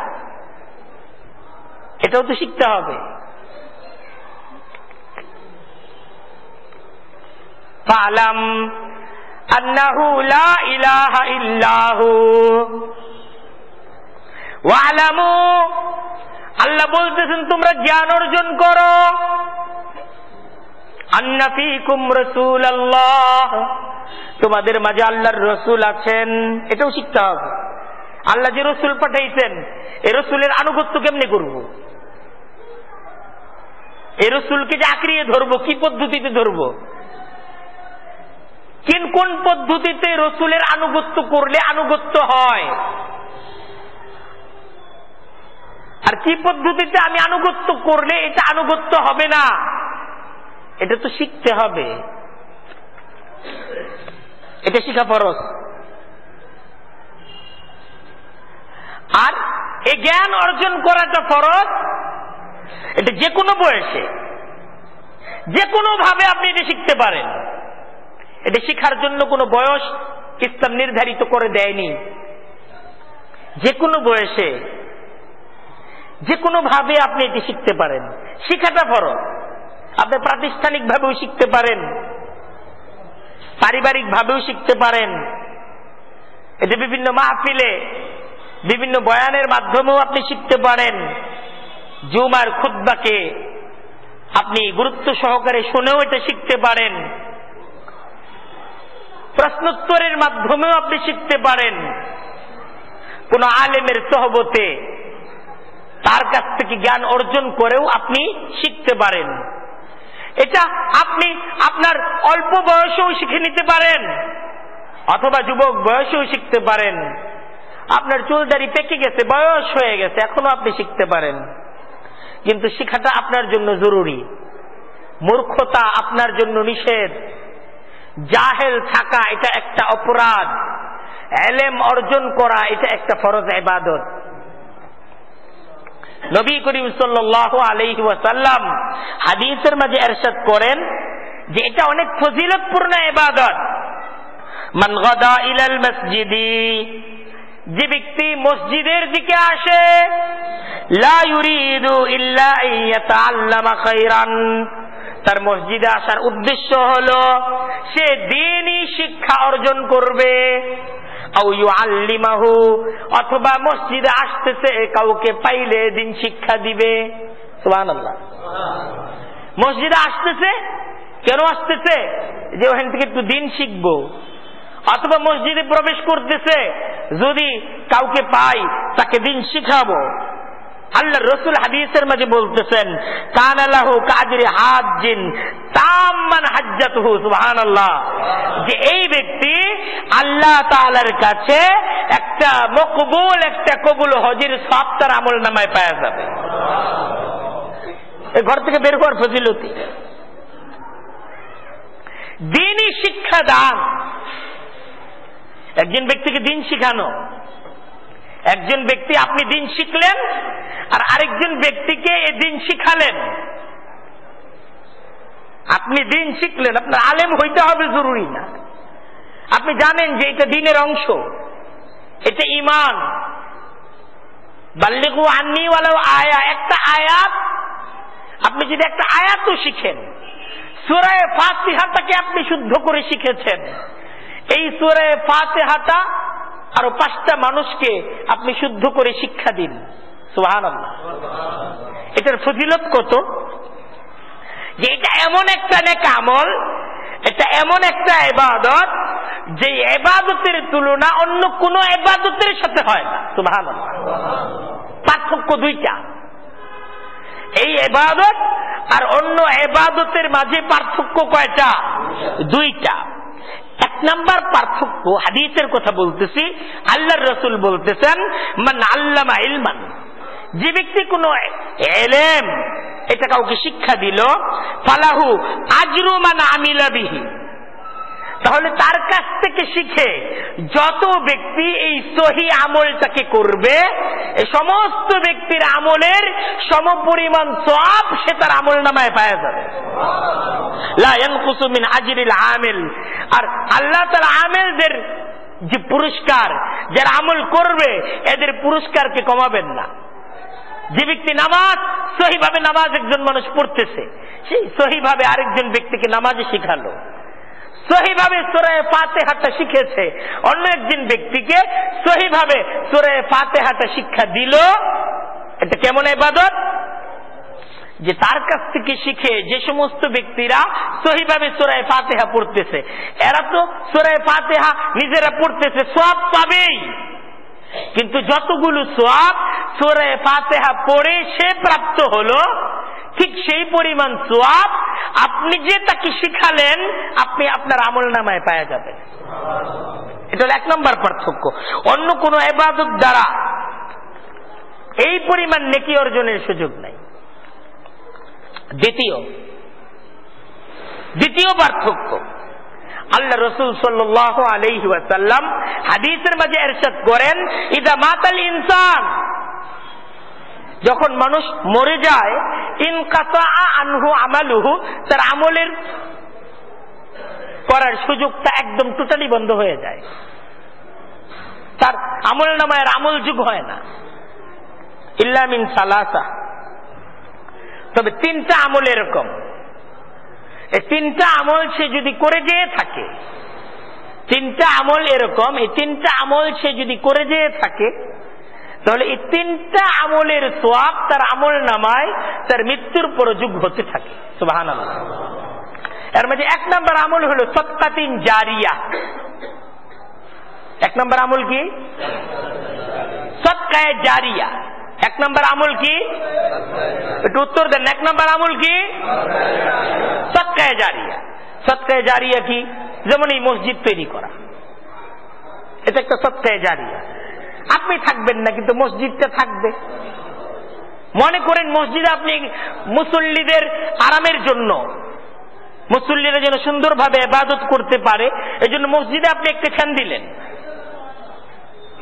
এটাও তো শিখতে হবে। লা ইলাহা ইল্লাহু। ওয়ালামু, আল্লাহ বলতেছেন, তোমরা জ্ঞান অর্জন করো। তোমাদের মাঝে আল্লাহর রসুল আছেন, এটাও শিখতে হবে। আল্লাহ যে রসুল পাঠাইছেন, এ রসুলের আনুগত্য কেমনে করব? এ রসুলকে যে আঁকড়িয়ে ধরবো, কি পদ্ধতিতে ধরবো? কিন কোন পদ্ধতিতে রসুলের আনুগত্য করলে আনুগত্য হয়? আর কি পদ্ধতিতে আমি আনুগত্য করলে এটা আনুগত্য হবে না? এটা তো শিখতে হবে। এটা শিখা ফরস আর এ জ্ঞান অর্জন করাটা ফরজ। এটা যে কোনো বয়সে। যে কোনো ভাবে আপনি এটা শিখতে পারেন। এটা শিখার জন্য কোনো বয়স ইসলাম নির্ধারিত করে দেয়নি। যে কোনো বয়সে। যে কোনো ভাবে আপনি এটি শিখতে পারেন। শিখাটা ফরজ। আপনি প্রাতিষ্ঠানিক ভাবেও শিখতে পারেন। পারিবারিক ভাবেও শিখতে পারেন। এতে বিভিন্ন মাহফিলে, বিভিন্ন বয়ানের মাধ্যমেও আপনি শিখতে পারেন। জুমার খুদ্বাকে আপনি গুরুত্ব সহকারে শুনেও এটা শিখতে পারেন। প্রশ্নোত্তরের মাধ্যমেও আপনি শিখতে পারেন। কোন আলেমের সহবতে তার কাছ থেকে জ্ঞান অর্জন করেও আপনি শিখতে পারেন। এটা আপনি আপনার অল্প বয়সেও শিখে নিতে পারেন। অথবা যুবক বয়সেও শিখতে পারেন। আপনার চুলদারি পেকে গেছে, বয়স হয়ে গেছে, এখনও আপনি শিখতে পারেন। কিন্তু শিখাটা আপনার জন্য জরুরি। মূর্খতা আপনার জন্য নিষেধ। জাহেল থাকা এটা একটা অপরাধ। এলেম অর্জন করা এটা একটা ফরজ এবাদত নবী করিম সাল্লাহ আলহি ওয়াসাল্লাম হাদিসের মাঝে এরশাদ করেন যে এটা অনেক ফজিলতপূর্ণ এবাদত মান গদা ইলাল মসজিদি, যে ব্যক্তি মসজিদের দিকে আসে তার মসজিদে আসার উদ্দেশ্য হলো, সে দিনই শিক্ষা অর্জন করবে। অথবা মসজিদে আসতেছে, কাউকে পাইলে দিন শিক্ষা দিবে। মসজিদে আসতেছে, কেন আসতেছে? যে ওখান থেকে একটু দিন শিখব। অথবা মসজিদে প্রবেশ করতেছে, যদি কাউকে পাই, তাকে দিন শিখাবো। আল্লাহ রসুল হাদিসের মাঝে বলতেছেন, কান আল্লাহ কাজরে হাজিন তামান হাজ্জাতুহু সুবহানাল্লাহ। যে এই ব্যক্তি আল্লাহ তাআলার কাছে একটা মকবুল, একটা কবুল হজির সব তার আমল নামায় পাওয়া যাবে। ঘর থেকে বের হওয়ার ফজিলতি। দিনই শিক্ষা দান। একজন ব্যক্তিকে দিন শিখানো। একজন ব্যক্তি, আপনি দিন শিখলেন, আর আরেকজন ব্যক্তিকে এ দিন শিখালেন। আপনি দিন শিখলেন, আপনার আলেম হইতে হবে জরুরি না। আপনি জানেন যে এটা দিনের অংশ। এটা ইমান বাল্লিগু আন্নিওয়ালাও আয়া। একটা আয়াত, আপনি যদি একটা আয়াতও শিখেন, সুরায় ফাতিহাটাকে আপনি শুদ্ধ করে শিখেছেন। এই সুরায় ফাতেহাটা আরও পাঁচটা মানুষকে আপনি শুদ্ধ করে শিক্ষা দিন। এটার ফজিলত কত? যে এটা এমন একটা নেক আমল, এটা এমন একটা এবাদত যে এবাদতের তুলনা অন্য কোন এবাদতের সাথে হয় না। সুহান পার্থক্য দুইটা। এই এবাদত আর অন্য এবাদতের মাঝে পার্থক্য কয়টা? দুইটা। এক নাম্বার পার্থক্য, হাদিসের কথা বলতেছি আল্লাহ রসুল বলতেছেন, মান আল্লামা ইলমান। যে ব্যক্তি কোন এটা কাউকে শিক্ষা দিল, ফালাহু আজরু মান আমিলা বিহি। তাহলে তার কাছ থেকে শিখে যত ব্যক্তি এই সহি আমলটাকে করবে সমস্ত ব্যক্তির আমলের সমপরিমাণ সব সে তার আমল নামায় পাওয়া যাবে। কুসুমিন আজিরিল আমেল। আর আল্লাহ তার আমেলদের যে পুরস্কার, যারা আমল করবে, এদের পুরস্কারকে কমাবেন না। যে ব্যক্তি নামাজ, সহিভাবে নামাজ একজন মানুষ পড়তেছে, সেই সহিভাবে আরেকজন ব্যক্তিকে নামাজে শিখালো। সহিভাবে সোরায় ফাতেহাটা শিখেছে। অন্য একজন ব্যক্তিকে সহিভাবে সোরায় ফাতেহাটা শিক্ষা দিল। এটা কেমন এবাদত যে তার কাছ থেকে শিখে যে সমস্ত ব্যক্তিরা সহিভাবে সোরায় ফাতেহা পড়তেছে, এরা তো সোরায় ফাতেহা নিজেরা পড়তেছে সব পাবেই। কিন্তু যতগুলো সোয়াব সোরায় ফাতেহা পড়ে সে প্রাপ্ত হলো ঠিক সেই পরিমাণ সোয়াব আপনি যে তাকে শিখালেন, আপনি আপনার আমল নামায় পাওয়া যাবেন। এটা এক নম্বর পার্থক্য। অন্য কোন এবাদত দ্বারা এই পরিমাণ নেকি অর্জনের সুযোগ নাই। দ্বিতীয় দ্বিতীয় পার্থক্য আল্লাহ রসুল সাল্লাহ আলহি ওয়াসাল্লাম হাদিসের মাঝে এরশাদ করেন, ইদা মাতাল ইনসান যখন মানুষ মরে যায় ইনকাতা আমালুহু, তার আমলের করার সুযোগটা একদম টোটালি বন্ধ হয়ে যায়। তার আমল নামায়ের আমল যুগ হয় না। ইল্লামিন সালাসা। তবে তিনটা আমল এরকম। এই তিনটা আমল সে যদি করে যেয়ে থাকে, তিনটা আমল এরকম, এই তিনটা আমল সে যদি করে যেয়ে থাকে তাহলে এই তিনটা আমলের সোয়াব তার আমল নামায় তার মৃত্যুর পর যুগ হতে থাকে। সুবাহান এর মধ্যে এক নম্বর আমল হলো সৎকাতিন জারিয়া। এক নম্বর আমল কি? সৎকায় জারিয়া। এক নম্বর আমল কি? একটু উত্তর দেন। এক নম্বর আমল কি? সৎকায় জারিয়া। সৎকায় জারিয়া কি? যেমন এই মসজিদ তৈরি করা। এটা একটা সৎকায় জারিয়া। আপনি থাকবেন না, কিন্তু মসজিদটা থাকবে। মনে করেন মসজিদে আপনি মুসল্লিদের আরামের জন্য, মুসল্লিরা যেন সুন্দরভাবে এবাদত করতে পারে এই জন্য মসজিদে আপনি একটি ফ্যান দিলেন।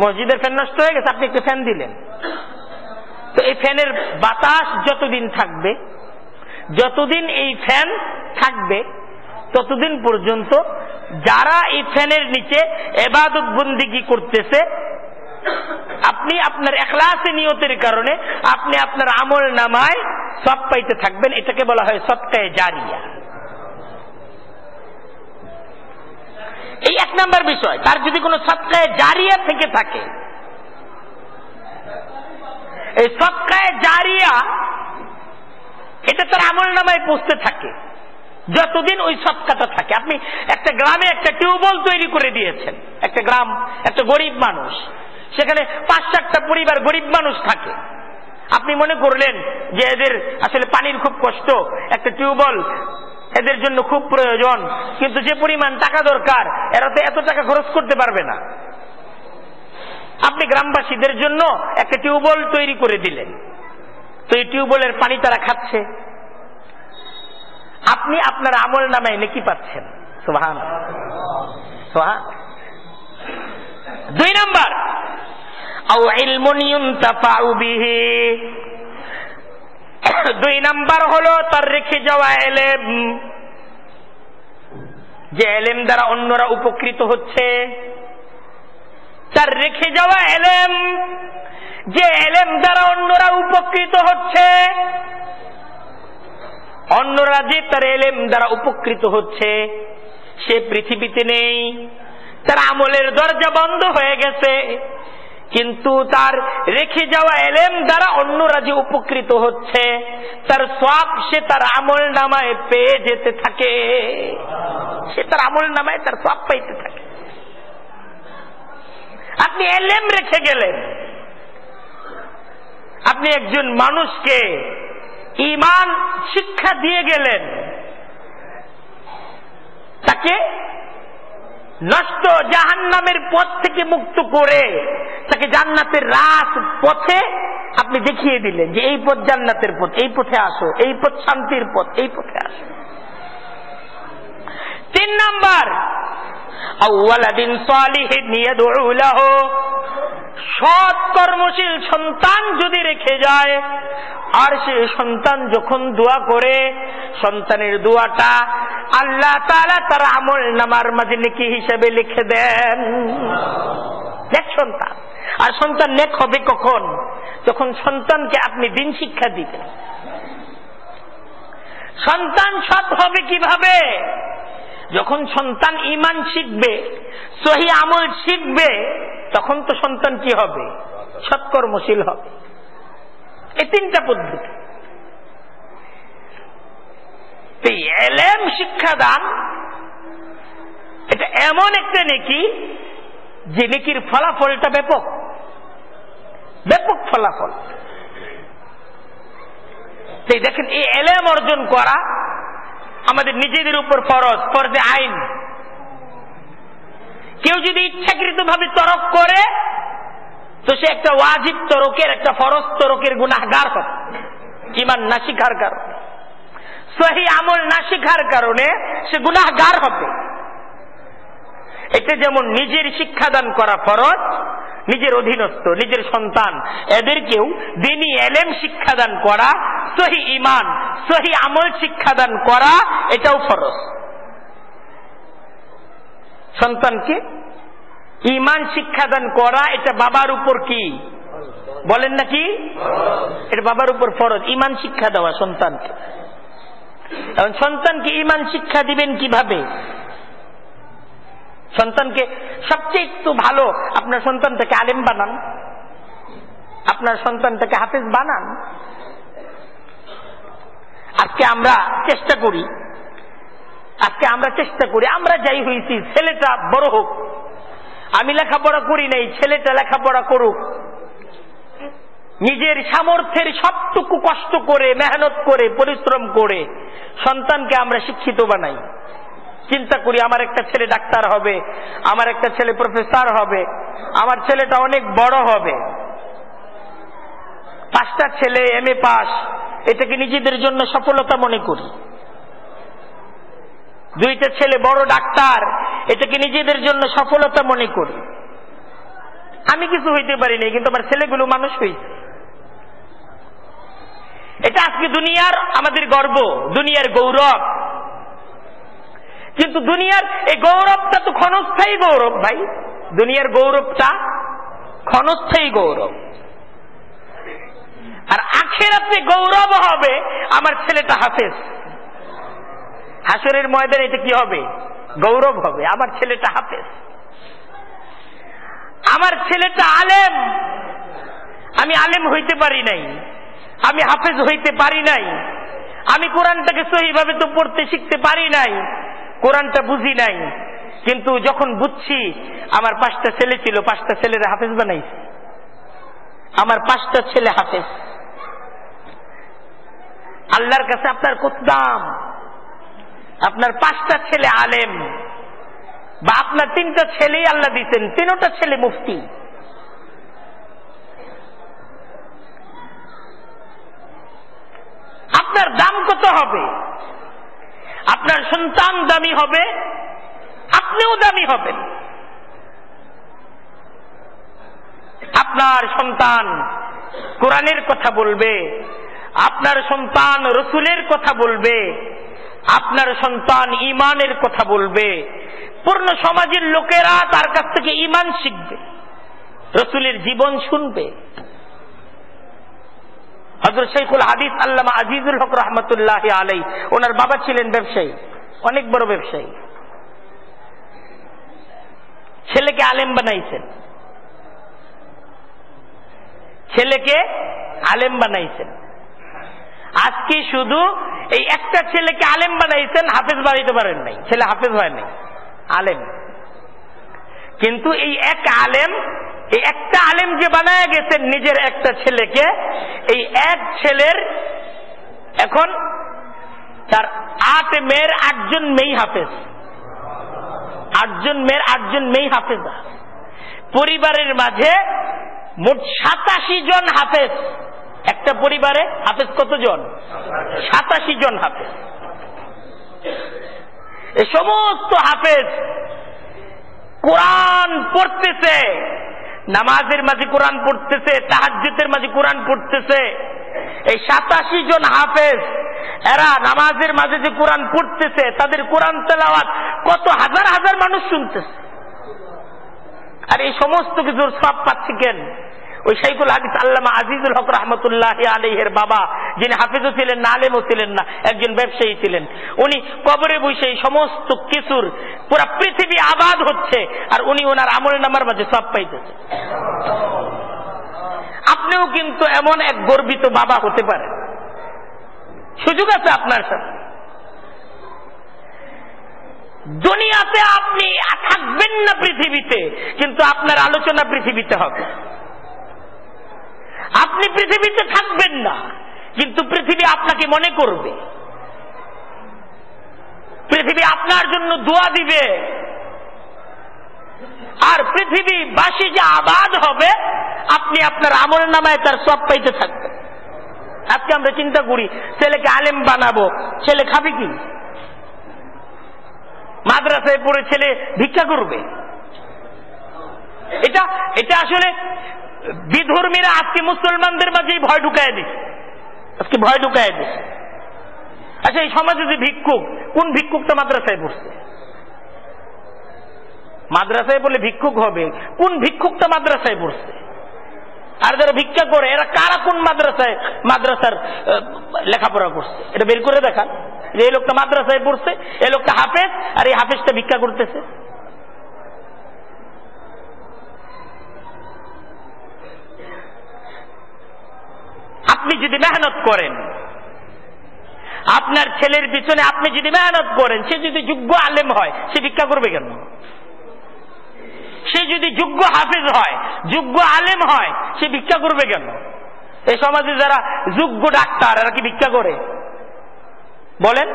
মসজিদের ফ্যান নষ্ট হয়ে গেছে, আপনি একটি ফ্যান দিলেন। তো এই ফ্যানের বাতাস যতদিন থাকবে, যতদিন এই ফ্যান থাকবে, ততদিন পর্যন্ত যারা এই ফ্যানের নিচে এবাদত বন্দিগি করতেছে আপনি আপনার এখলাসে নিয়তের কারণে আপনি আপনার আমল নামায় সব পাইতে থাকবেন, এটাকে বলা হয় সৎকায় জারিয়া। এই এক নম্বর বিষয়, তার যদি কোনো সৎকায় জারিয়া থেকে থাকে, এই সৎকায় জারিয়া, এটা তার আমল নামায় পৌঁছতে থাকে। যতদিন ওই সৎকাটা থাকে। আপনি একটা গ্রামে একটা টিউবওয়েল তৈরি করে দিয়েছেন। একটা গ্রাম, একটা গরিব মানুষ। সেখানে পাঁচ সাতটা পরিবার গরিব মানুষ থাকে। আপনি মনে করলেন যে এদের আসলে পানির খুব কষ্ট, একটা টিউবওয়েল এদের জন্য খুব প্রয়োজন, কিন্তু যে পরিমাণ টাকা দরকার, এরা তো এত টাকা খরচ করতে পারবে না। আপনি গ্রামবাসীদের জন্য একটা টিউবওয়েল তৈরি করে দিলেন। তো এই টিউবওয়েলের পানি তারা খাচ্ছে। আপনি আপনার আমল নামায় নেকি পাচ্ছেন। সোহান সোহান দুই নাম্বার দুই নাম্বার হলো তার রেখে যাওয়া এলেম। যে এলেম দ্বারা অন্যরা উপকৃত হচ্ছে। তার রেখে যাওয়া এলেম, যে এলেম দ্বারা অন্যরা উপকৃত হচ্ছে। অন্যরা যে তার এলেম দ্বারা উপকৃত হচ্ছে, সে পৃথিবীতে নেই। তার আমলের দরজা বন্ধ হয়ে গেছে। কিন্তু তার রেখে যাওয়া এলেম দ্বারা অন্যরা যে উপকৃত হচ্ছে। তার সব সে তার আমল নামায় পেয়ে যেতে থাকে। সে তার আমল নামায় তার সব পাইতে থাকে। আপনি এলেম রেখে গেলেন। আপনি একজন মানুষকে ইমান শিক্ষা দিয়ে গেলেন। তাকে নষ্ট জাহান নামের পথ থেকে মুক্ত করে তাকে জান্নাতের রাস পথে আপনি দেখিয়ে দিলেন যে এই পথ জান্নাতের পথ, এই পথে আসো, এই পথ শান্তির পথ, এই পথে আসো। তিন নাম্বার। সৎ কর্মশীল সন্তান যদি রেখে যায়, আর সে সন্তান যখন দোয়া করে, সন্তানের দোয়াটা আল্লাহ তালা তার আমল নামার মাঝে নেকি হিসেবে লিখে দেন। দেখ সন্তান। আর সন্তান নেক হবে কখন? যখন সন্তানকে আপনি দিন শিক্ষা দিবেন। সন্তান সৎ হবে কীভাবে? যখন সন্তান ইমান শিখবে, সহি আমল শিখবে, তখন তো সন্তান কি হবে? সৎকর্মশীল হবে। এই তিনটা পদ্ধতি। এই এলেম শিক্ষাদান, এটা এমন একটা নেকি যে নেকির ফলাফলটা ব্যাপক। ব্যাপক ফলাফল। দেখেন, এই এলেম অর্জন করা আমাদের নিজেদের উপর ফরজ, ফরজে আইন। কেউ যদি ইচ্ছাকৃত ভাবে তরক করে, তো সে একটা ওয়াজিব তরকের, একটা ফরজ তরকের গুনাহগার হবে। ইমান না শিখার কারণে। সহি আমল না শিখার কারণে সে গুনাহগার হবে। এটা যেমন নিজের শিক্ষাদান করা ফরজ নিজের অধীনস্থ, নিজের সন্তান। এদেরকেও দিনী এলেম শিক্ষাদান করা, সহি ইমান সহি আমল শিক্ষাদান করা, এটাও ফরজ। সন্তানকে ইমান শিক্ষাদান করা, এটা বাবার উপর কি? বলেন নাকি এটা বাবার উপর ফরজ। ইমান শিক্ষা দেওয়া সন্তানকে। সন্তানকে ইমান শিক্ষা দিবেন কীভাবে? সন্তানকে সবচেয়ে একটু ভালো আপনার সন্তানটাকে আলেম বানান। আপনার সন্তানটাকে হাফেজ বানান। আজকে আমরা চেষ্টা করি। আজকে আমরা চেষ্টা করি। আমরা যাই হয়েছি ছেলেটা বড় হোক। আমি লেখাপড়া করি নাই, ছেলেটা লেখাপড়া করুক। নিজের সামর্থ্যের সবটুকু কষ্ট করে, মেহনত করে, পরিশ্রম করে সন্তানকে আমরা শিক্ষিত বানাই। চিন্তা করি আমার একটা ছেলে ডাক্তার হবে, আমার একটা ছেলে প্রফেসর হবে, আমার ছেলেটা অনেক বড় হবে। পাঁচটা ছেলে এম এ পাস, এটাকে নিজেদের জন্য সফলতা মনে করি। দুইটা ছেলে বড় ডাক্তার, এটাকে নিজেদের জন্য সফলতা মনে করি। আমি কিছু হইতে পারিনি কিন্তু আমার ছেলেগুলো মানুষ হয়েছে এটা আজকে দুনিয়ার আমাদের গর্ব, দুনিয়ার গৌরব। কিন্তু দুনিয়ার এই গৌরবটা তো ক্ষণস্থায়ী গৌরব ভাই। দুনিয়ার গৌরবটা ক্ষণস্থায়ী গৌরব। আর আখেরাতে গৌরব হবে আমার ছেলেটা হাফেজ। হাসরের ময়দানে এটা কি হবে? গৌরব হবে, আমার ছেলেটা হাফেজ। আমার ছেলেটা আলেম। আমি আলেম হইতে পারি নাই। আমি হাফেজ হইতে পারি নাই। আমি কোরআনটাকে সহিভাবে তো পড়তে শিখতে পারি নাই। কোরআনটা বুঝি নাই, কিন্তু যখন বুঝছি, আমার পাঁচটা ছেলে ছিল, পাঁচটা ছেলের হাফেজ বানাইছে। আমার পাঁচটা ছেলে হাফেজ। আল্লাহর কাছে আপনার কত দাম? আপনার পাঁচটা ছেলে আলেম, বা আপনার তিনটা ছেলেই আল্লাহ দিচ্ছেন তিনটা ছেলে মুফতি। আপনার দাম কত হবে? আপনার সন্তান দামি হবে, আপনিও দামি হবেন। আপনার সন্তান কোরআনের কথা বলবে, আপনার সন্তান রসুলের কথা বলবে, আপনার সন্তান ইমানের কথা বলবে, পূর্ণ সমাজের লোকেরা তার কাছ থেকে ইমান শিখবে, রসুলের জীবন শুনবে। হজরত শেখুল হাদিস আল্লামা আজিজুল হক রহমতুল্লাহ আলাই ওনার বাবা ছিলেন ব্যবসায়ী, অনেক বড় ব্যবসায়ী। ছেলেকে আলেম বানাইছেন। ছেলেকে আলেম বানাইছেন। আজকে শুধু এই একটা ছেলেকে আলেম বানাইছেন, হাফেজ বানাইতে পারেন নাই। ছেলে হাফেজ হয় নাই, আলেম। কিন্তু এই এক আলেম এই একটা আলেম যে বানায় গেছেন নিজের একটা ছেলেকে, এই এক ছেলের এখন তার আট মেয়ের আটজন মেয়ে হাফেজ। আটজন মেয়ের আটজন মেয়ে হাফেজ। পরিবারের মাঝে মোট সাতাশি জন হাফেজ। একটা পরিবারে হাফেজ কতজন? সাতাশি জন হাফেজ। এই সমস্ত হাফেজ কোরআন পড়তেছে। নামাজের মাঝে কোরআন পড়তেছে তাহাজ্যতের মাঝে কোরআন পড়তেছে। এই সাতাশি জন হাফেজ, এরা নামাজের মাঝে যে কোরআন পড়তেছে, তাদের কোরআন তেলাওয়াত কত হাজার হাজার মানুষ শুনতেছে। আর এই সমস্ত কিছুর সব পাচ্ছি কেন? ওই শাইকুল হাদিস আল্লামা আজিজুল হক রহমতুল্লাহ আলহের বাবা, যিনি হাফিজও ছিলেন না, আলেমও ছিলেন না, একজন ব্যবসায়ী ছিলেন। উনি কবরে বসে সমস্ত কিছুর পুরা পৃথিবী আবাদ হচ্ছে, আর উনি ওনার আমলের নামার মাঝে সব পাইতেছে। আপনিও কিন্তু এমন এক গর্বিত বাবা হতে পারেন। সুযোগ আছে আপনার সাথে। দুনিয়াতে আপনি থাকবেন না পৃথিবীতে, কিন্তু আপনার আলোচনা পৃথিবীতে হবে। আপনি পৃথিবীতে থাকবেন না, কিন্তু পৃথিবী আপনাকে মনে করবে। পৃথিবী আপনার জন্য দোয়া দিবে। আর পৃথিবী বাসী যে আবাদ হবে, আপনি আপনার আমল নামায় তার সব পাইতে থাকবেন। আজকে আমরা চিন্তা করি, ছেলেকে আলেম বানাবো, ছেলে খাবে কি? মাদ্রাসায় পড়ে ছেলে ভিক্ষা করবে। এটা এটা আসলে বিধর্মীরা আজকে মুসলমানদের মাঝে ভয় ঢুকায় দিচ্ছে আজকে ভয় ঢুকায় দিচ্ছে আচ্ছা এই সমাজে যে ভিক্ষুক, কোন ভিক্ষুকটা মাদ্রাসায় পড়ছে? মাদ্রাসায় বলে ভিক্ষুক হবে। কোন ভিক্ষুকটা মাদ্রাসায় পড়ছে? আর যারা ভিক্ষা করে, এরা কারা কোন মাদ্রাসায়, মাদ্রাসার লেখাপড়া করছে? এটা বের করে দেখান। যে এই লোকটা মাদ্রাসায় পড়ছে, এই লোকটা হাফেজ, আর এই হাফেজটা ভিক্ষা করতেছে। আপনি যদি মেহনত করেন, আপনার ছেলের পিছনে আপনি যদি মেহনত করেন, সে যদি যোগ্য আলেম হয়, সে ভিক্ষা করবে কেন? সে যদি যোগ্য হাফিজ হয়, যোগ্য আলেম হয়, সে ভিক্ষা করবে কেন? এই সমাজে যারা যোগ্য ডাক্তার, এরা কি ভিক্ষা করে? বলেন,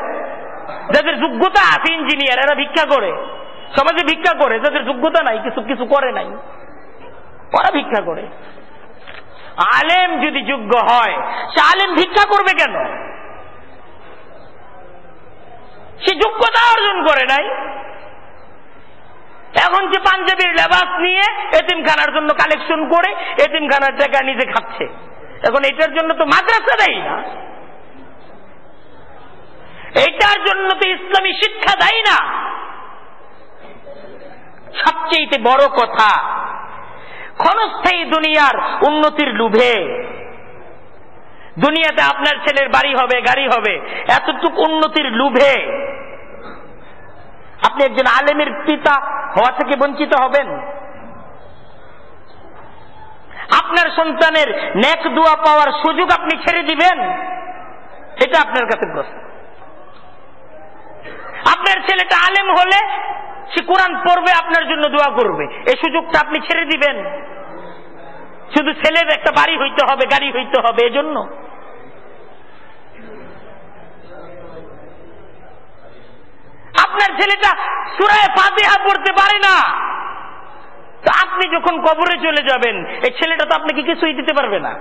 যাদের যোগ্যতা আছে ইঞ্জিনিয়ার, এরা ভিক্ষা করে। সমাজে ভিক্ষা করে, যাদের যোগ্যতা নাই, কিছু কিছু করে নাই। ওরা ভিক্ষা করে। আলেম যদি যোগ্য হয়, সে আলেম ভিক্ষা করবে কেন? সে যোগ্যতা অর্জন করে নাই। এখন যে পাঞ্জাবির লেবাস নিয়ে এতিমখানার জন্য কালেকশন করে, এতিমখানার টাকা নিজে খাচ্ছে। এখন এটার জন্য তো মাদ্রাসা দেয় না। এইটার জন্য তো ইসলামী শিক্ষা দেয় না। সবচেয়ে বড় কথা ক্ষণস্থায়ী দুনিয়ার উন্নতির লুভে। দুনিয়াতে আপনার ছেলের বাড়ি হবে, গাড়ি হবে, এতটুকু উন্নতির লুভে। আপনি একজন আলেমের পিতা হওয়া থেকে বঞ্চিত হবেন। আপনার সন্তানের নেক দোয়া পাওয়ার সুযোগ আপনি ছেড়ে দিবেন। এটা আপনার কাছে প্রশ্ন। আপনার ছেলেটা আলেম হলে সে কোরআন পড়বে, আপনার জন্য দোয়া করবে। এই সুযোগটা আপনি ছেড়ে দিবেন। শুধু ছেলের একটা বাড়ি হইতে হবে, গাড়ি হইতে হবে, এজন্য। আপনার ছেলেটা সুরায় ফাতেহা পড়তে পারে না। তো আপনি যখন কবরে চলে যাবেন, এই ছেলেটা তো আপনাকে কিছুই দিতে পারবে না।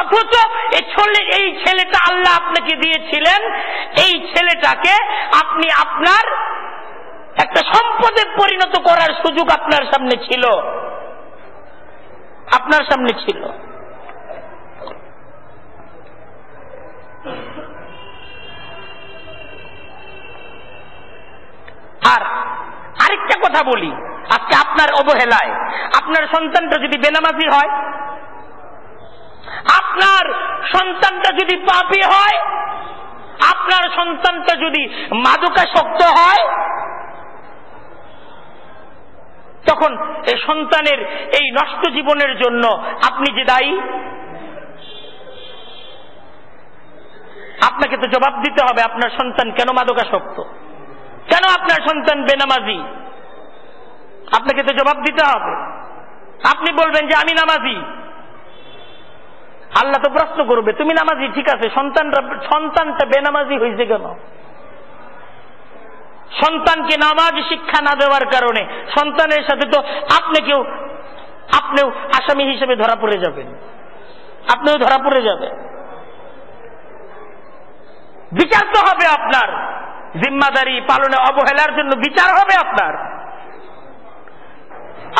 অথচ এই ছেলে এই ছেলেটা আল্লাহ আপনাকে দিয়েছিলেন। এই ছেলেটাকে আপনি আপনার একটা সম্পদে পরিণত করার সুযোগ আপনার সামনে ছিল। আপনার সামনে ছিল। আর আরেকটা কথা বলি, আজকে আপনার অবহেলায়, আপনার সন্তানটা যদি বেনামাজি হয়, আপনার সন্তানটা যদি পাপি হয়, আপনার সন্তানটা যদি মাদকাসক্ত হয় তখন এই সন্তানের এই নষ্ট জীবনের জন্য আপনি যে দায়ী? আপনাকে তো জবাব দিতে হবে, আপনার সন্তান কেন মাদকাসক্ত? কেন আপনার সন্তান বেনামাজি? আপনাকে তো জবাব দিতে হবে। আপনি বলবেন যে আমি নামাজি। আল্লাহ তো প্রশ্ন করবে, তুমি নামাজি? ঠিক আছে, সন্তানরা সন্তানটা বেনামাজি হয়েছে কেন? সন্তানকে নামাজ শিক্ষা না দেওয়ার কারণে সন্তানের সাথে তো আপনাকেও আপনিও আসামি হিসেবে ধরা পড়ে যাবেন। আপনিও ধরা পড়ে যাবেন। বিচার তো হবে আপনার। জিম্মাদারি পালনে অবহেলার জন্য বিচার হবে আপনার।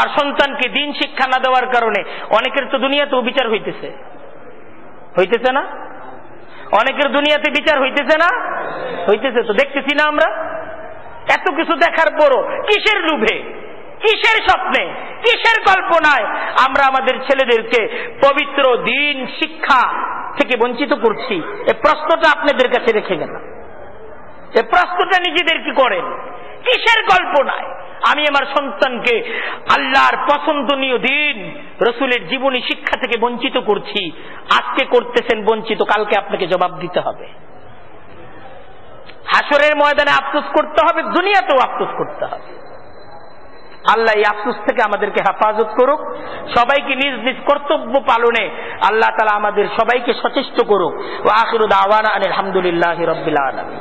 আর সন্তানকে দিন শিক্ষা না দেওয়ার কারণে অনেকের তো দুনিয়াতেও বিচার হইতেছে। হইতেছে না? অনেকের দুনিয়াতে বিচার হইতেছে না? হইতেছে তো দেখতেছি না আমরা। এত কিছু দেখার পরও কিসের লোভে? কিসের স্বপ্নে? কিসের কল্পনায়? আমরা আমাদের ছেলেদেরকে পবিত্র দিন, শিক্ষা থেকে বঞ্চিত করছি। এই প্রশ্নটা আপনাদের কাছে রেখে গেলাম। এই প্রশ্নটা নিজেদেরকে করেন? কিসের কল্পনায়? আমি আমার সন্তানকে আল্লাহর পছন্দনীয় দিন, রসুলের জীবনী শিক্ষা থেকে বঞ্চিত করছি। আজকে করতেছেন বঞ্চিত, কালকে আপনাকে জবাব দিতে হবে। হাসরের ময়দানে আফসোস করতে হবে, দুনিয়াতেও আফসোস করতে হবে। আল্লাহ এই আফসোস থেকে আমাদেরকে হেফাজত করুক, সবাইকে নিজ নিজ কর্তব্য পালনে আল্লাহ তালা আমাদের সবাইকে সচেষ্ট করুক। ও আখির দাওয়ানা আলহামদুলিল্লাহ রবিল আলমী